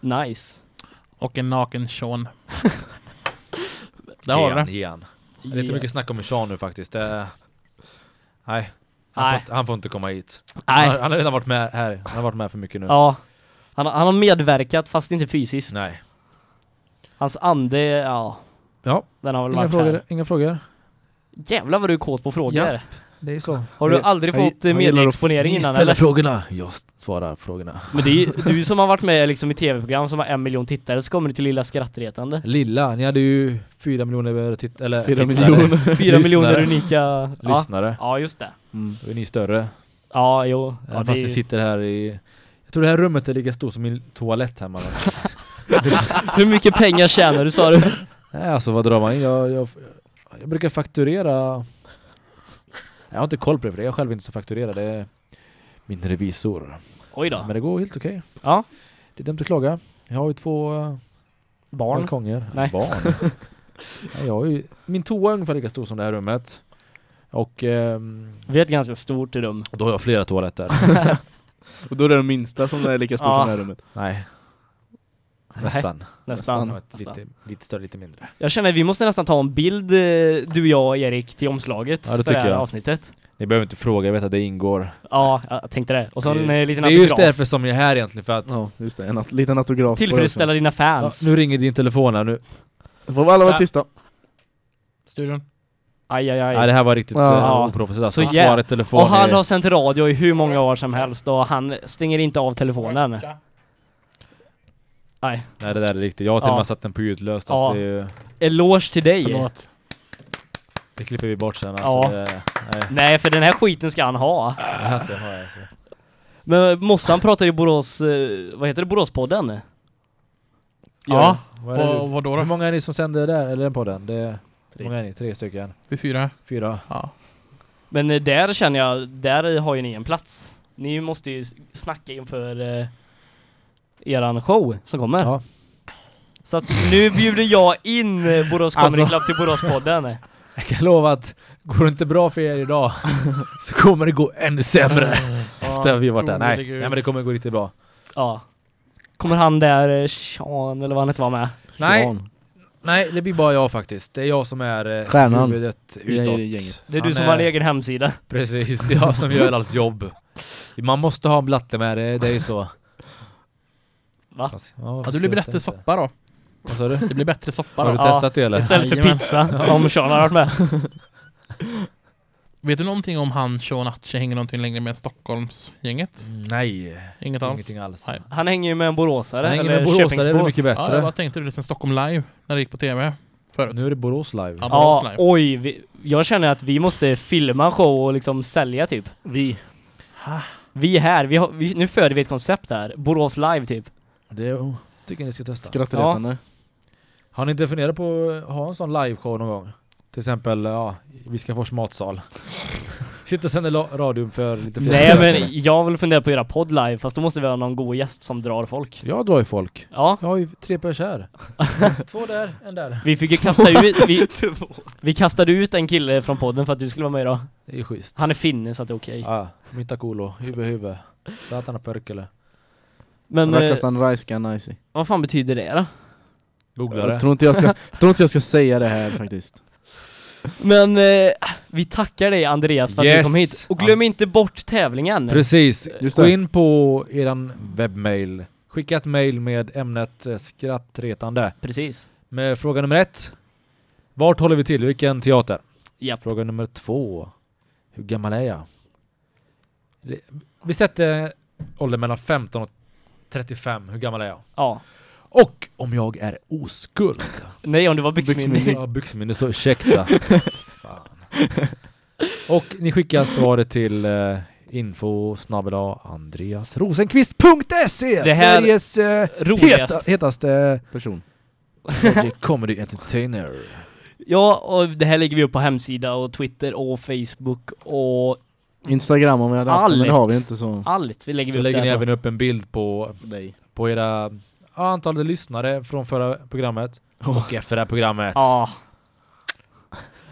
Nice. Och en naken Sean. Där har vi det. Igen. Det är lite mycket snack om Sean nu faktiskt. Det... Nej. Han, Nej. Får inte, han får inte komma hit. Han, Nej. har- han har redan varit med här. Han har varit med för mycket nu. Ja. Han, har- han har medverkat fast inte fysiskt. Nej. Hans ande, ja. Ja, Den har väl inga varit frågor. här. Inga frågor. Jävlar vad du är kåt på frågor. Ja. Det är så. Har du aldrig jag- fått eh, medieexponering innan eller? frågorna. Jag svarar frågorna. Men det är du som har varit med liksom i tv-program som har en miljon tittare så kommer du till Lilla Skrattretande. Lilla, ni hade ju fyra miljoner titt eller Fyra tittare. miljoner. Fyra Lyssnare. miljoner unika... Ja. Lyssnare. ja, just det. Mm. Då är ni större. Ja, jo. Ja, det fast vi ju- sitter här i... Jag tror det här rummet är lika stort som min toalett hemma. Hur mycket pengar tjänar du sa du? Nej alltså vad drar man in? Jag, jag, jag brukar fakturera... Jag har inte koll på det för det är jag själv inte så fakturerar. Det är min revisor. Oj då. Men det går helt okej. Ja. Det är dumt att klaga. Jag har ju två eh, Barn. balkonger. Nej. Barn? Nej, jag har ju... Min toa är ungefär lika stor som det här rummet. Och ehm, Vi har ett ganska stort rum. då har jag flera toaletter. Och då är det den minsta som är lika stor Ja. som det här rummet. Nej. Nej, Nästan. Nästan. Ja, ett nästan. Lite, lite större, lite mindre. Jag känner att vi måste nästan ta en bild, eh, du, jag och Erik, till omslaget Ja, det för tycker här jag. avsnittet. Ni behöver inte fråga, jag vet att det ingår. Ja, jag tänkte det. Och så en det, eh, liten det är just autograf. därför som jag är här egentligen, för att Ja, just det. En at- liten autograf. det Tillfredsställa dina ja, fans. nu ringer din telefon här nu. Då får vi alla vara Ja. tysta. Studion. Aj, aj, aj. Nej det här var riktigt Ja. uh, oprofessionellt. Så Så jä- svara i telefon och han är- har sänt radio i hur många år som helst och han stänger inte av telefonen. Nej. Nej det där är riktigt. Jag har till och Ja. med satt den på ljudlöst. Ja. Alltså, det, är ju- Eloge till dig. Förlåt. det klipper vi bort sen. Alltså, Ja. det, nej, Nej, för den här skiten ska han ha. det här ska jag ha alltså. Men Mossan pratar i Borås, eh, vad heter det, Boråspodden? Ja. Vad är det Och du? vad då Hur då? många är ni som sänder där, eller den podden? Det, hur många är ni? Tre stycken? Vi fyra. Fyra? Ja. Men eh, där känner jag, där har ju ni en plats. Ni måste ju snacka inför eh, eran show som kommer. Ja. Så att nu bjuder jag in eh, Borås Comedy Alltså- Club till Boråspodden. Jag kan lova att går det inte bra för er idag så kommer det gå ännu sämre efter vi varit där. Nej, nej men det kommer gå riktigt bra. Ja. Kommer han där, eh, Sean eller vad han heter vara med? Nej. Nej, det blir bara jag faktiskt. Det är jag som är eh, Stjärnan. huvudet utåt. gänget. Det är du Han som har en egen hemsida. Precis, det är jag som gör allt jobb. Man måste ha en blatte med, det, det är ju så. Va? Fast, Ja, fast det blir jag bättre inte. soppa då. Vad sa du? Det blir bättre soppa Har du då. Ja. testat det eller? Istället för pizza, om Sean har varit med. Vet du någonting om han Sean Atche hänger någonting längre med Stockholmsgänget? Mm, Nej, Inget alls? ingenting alls. Nej. Han hänger ju med en boråsare, Han hänger med Boråsare, det är väl mycket Ja, bättre. jag bara tänkte det som Stockholm live när det gick på TV förut. Nu är det Borås live. Ja. Ja, Borås live. oj. Vi, jag känner att vi måste filma en show och liksom sälja typ. Vi. Vi är här, vi har, vi, nu föder vi ett koncept här. Borås live typ. Det tycker ni ska testa. Skrattretande. Har ni inte funderat på att ha en sån liveshow någon gång? Till exempel, ja, Viskafors matsal. Sitter och sänder la- radio för lite fler. Nej men jag vill fundera på att göra podd live fast då måste vi ha någon god gäst som drar folk. Jag drar ju folk. Ja, Jag har ju tre pers här. Två där, en där. vi fick ju kasta ut, vi, vi kastade ut en kille från podden för att du skulle vara med idag. Det är ju schysst. Han är finne så att det är okej. Ja, mitta kuuluu. Huvud, huvud. Satana pörkele. Men eh, Rakastan Raiska Naisi. vad fan betyder det då? Googla det. tror inte jag ska, tror inte jag ska säga det här faktiskt. Men eh, vi tackar dig Andreas för att Yes. du kom hit. Och glöm inte bort tävlingen. Precis. Just Gå det. in på eran webbmail. Skicka ett mail med ämnet eh, skrattretande. Precis. Med fråga nummer ett. Vart håller vi till? Vilken teater? Japp. Fråga nummer två. Hur gammal är jag? Det- Vi sätter åldern mellan 15 och 35. Hur gammal är jag? Ja. Och om jag är oskuld. Nej om det var byxmyndig. Ja, byxminne, så ursäkta. Fan. Och ni skickar svaret till uh, info snabel-a andreasrosenqvist.se Det här- Sveriges uh, heta, hetaste Person. comedy entertainer. Ja, och det här lägger vi upp på hemsida och Twitter och Facebook och Instagram om vi hade haft det, men det har vi inte så. allt. Vi lägger Så vi upp lägger ni där även upp en bild på, Dig. på era ja, antalet lyssnare från förra programmet och efter det här programmet. Ja.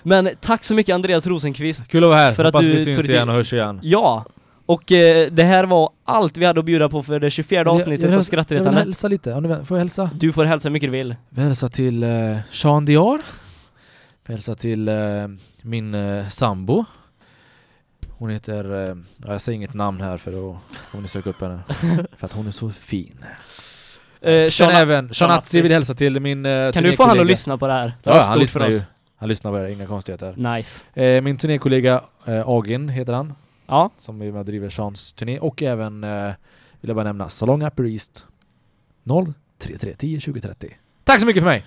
Men tack så mycket Andreas Rosenqvist. Kul att vara här. För att Hoppas du vi tog syns dig igen och hörs igen. Ja. Och eh, det här var allt vi hade att bjuda på för det 24 avsnittet av Jag vill Skrattretande. hälsa lite. Om du- Får jag hälsa? Du får hälsa hur mycket du vill. Vi hälsar till eh, Sean Dior. Vi hälsar till eh, min eh, sambo. Hon heter, eh, jag säger inget namn här för då kommer ni söka upp henne. för att hon är så fin. Eh, Sean Sean även, Sean vill hälsa till min eh, Kan du få han att lyssna på det här? Det Ja, han stort för lyssnar oss. ju. Han lyssnar på det, inga konstigheter. Nice. Eh, min turnékollega eh, Agin heter han, Ja, som är med och driver Seans turné och även, eh, vill jag bara nämna, Salong Upper East 033 10 2030. Tack så mycket för mig!